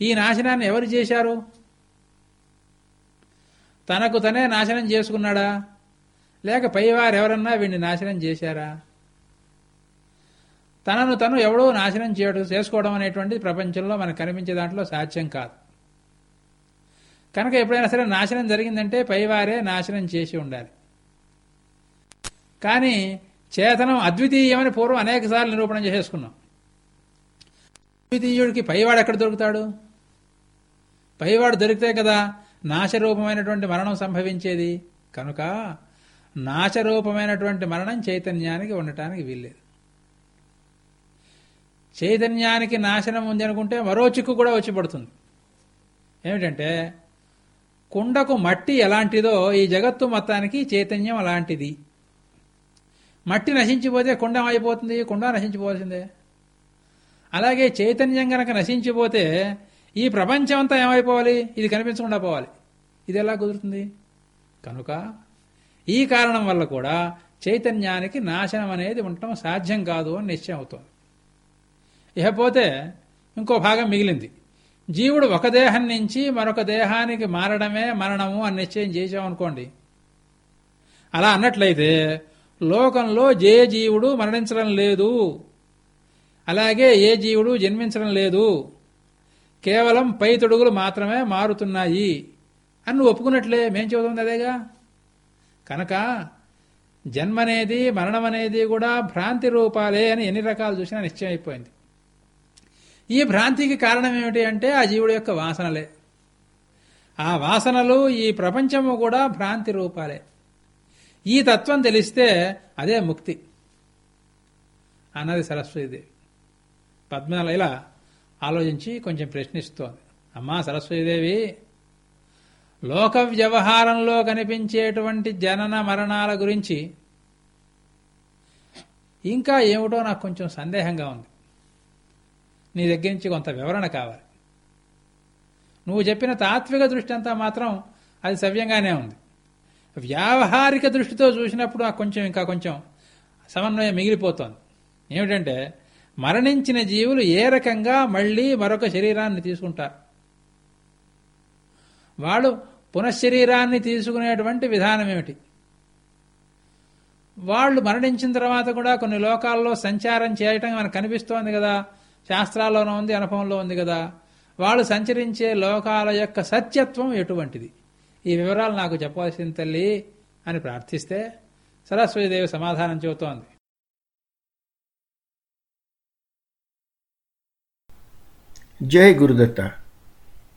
ఈ నాశనాన్ని ఎవరు చేశారు? తనకు తనే నాశనం చేసుకున్నాడా? లేక పైవారు ఎవరన్నా వీడిని నాశనం చేశారా? తనను తను ఎవడో నాశనం చేయడం చేసుకోవడం అనేటువంటి ప్రపంచంలో మనకు కనిపించే దాంట్లో సాధ్యం కాదు. కనుక ఎప్పుడైనా సరే నాశనం జరిగిందంటే పైవారే నాశనం చేసి ఉండాలి. కానీ చేతనం అద్వితీయమని పూర్వం అనేక సార్లు నిరూపణ చేసేసుకున్నాం. అద్వితీయుడికి పైవాడు ఎక్కడ దొరుకుతాడు? పైవాడు దొరికితే కదా నాశరూపమైనటువంటి మరణం సంభవించేది. కనుక నాశరూపమైనటువంటి మరణం చైతన్యానికి ఉండటానికి వీల్లేదు. చైతన్యానికి నాశనం ఉంది అనుకుంటే మరో చిక్కు కూడా వచ్చి పడుతుంది. ఏమిటంటే కుండకు మట్టి ఎలాంటిదో ఈ జగత్తు మొత్తానికి చైతన్యం అలాంటిది. మట్టి నశించిపోతే కుండ అయిపోతుంది కుండ నశించిపోవాల్సిందే అలాగే చైతన్యం గనక నశించిపోతే ఈ ప్రపంచం అంతా ఏమైపోవాలి? ఇది కనిపించకుండా పోవాలి. ఇది ఎలా కుదురుతుంది? కనుక ఈ కారణం వల్ల కూడా చైతన్యానికి నాశనం అనేది ఉండటం సాధ్యం కాదు అని నిశ్చయం అవుతోంది. ఇకపోతే ఇంకో భాగం మిగిలింది. జీవుడు ఒక దేహం నుంచి మరొక దేహానికి మారడమే మరణము అని నిశ్చయం చేశామనుకోండి అలా అన్నట్లయితే లోకంలో ఏ జీవుడు మరణించడం లేదు. అలాగే ఏ జీవుడు జన్మించడం లేదు. కేవలం పై తొడుగులు మాత్రమే మారుతున్నాయి అని ఒప్పుకున్నట్లే మేం చెబుతుంది అదేగా? కనుక జన్మనేది మరణం అనేది కూడా భ్రాంతి రూపాలే అని ఎన్ని రకాలు చూసినా నిశ్చయం అయిపోయింది. ఈ భ్రాంతికి కారణం ఏమిటి అంటే ఆ జీవుడి యొక్క వాసనలే. ఆ వాసనలు ఈ ప్రపంచము కూడా భ్రాంతి రూపాలే. ఈ తత్వం తెలిస్తే అదే ముక్తి. అన్నది సరస్వతీదేవి. పద్మనాలు ఇలా ఆలోచించి కొంచెం ప్రశ్నిస్తోంది. అమ్మా సరస్వతీదేవి లోక వ్యవహారంలో కనిపించేటువంటి జనన మరణాల గురించి ఇంకా ఏమిటో నాకు కొంచెం సందేహంగా ఉంది. నీ దగ్గర నుంచి కొంత వివరణ కావాలి. నువ్వు చెప్పిన తాత్విక దృష్టి అంతా మాత్రం అది సవ్యంగానే ఉంది. వ్యావహారిక దృష్టితో చూసినప్పుడు కొంచెం ఇంకా కొంచెం సమన్వయం మిగిలిపోతోంది. ఏమిటంటే మరణించిన జీవులు ఏ రకంగా మళ్ళీ మరొక శరీరాన్ని తీసుకుంటారు? వాళ్ళు పునఃశరీరాన్ని తీసుకునేటువంటి విధానం ఏమిటి? వాళ్ళు మరణించిన తర్వాత కూడా కొన్ని లోకాల్లో సంచారం చేయటం మనకు కనిపిస్తోంది కదా. శాస్త్రాల్లోనూ ఉంది అనుభవంలో ఉంది కదా. వాళ్ళు సంచరించే లోకాల యొక్క సత్యత్వం ఎటువంటిది? ఈ వివరాలు నాకు చెప్పాల్సింది తల్లి అని ప్రార్థిస్తే సరస్వతిదేవి సమాధానం చెబుతోంది. జై గురుదత్త.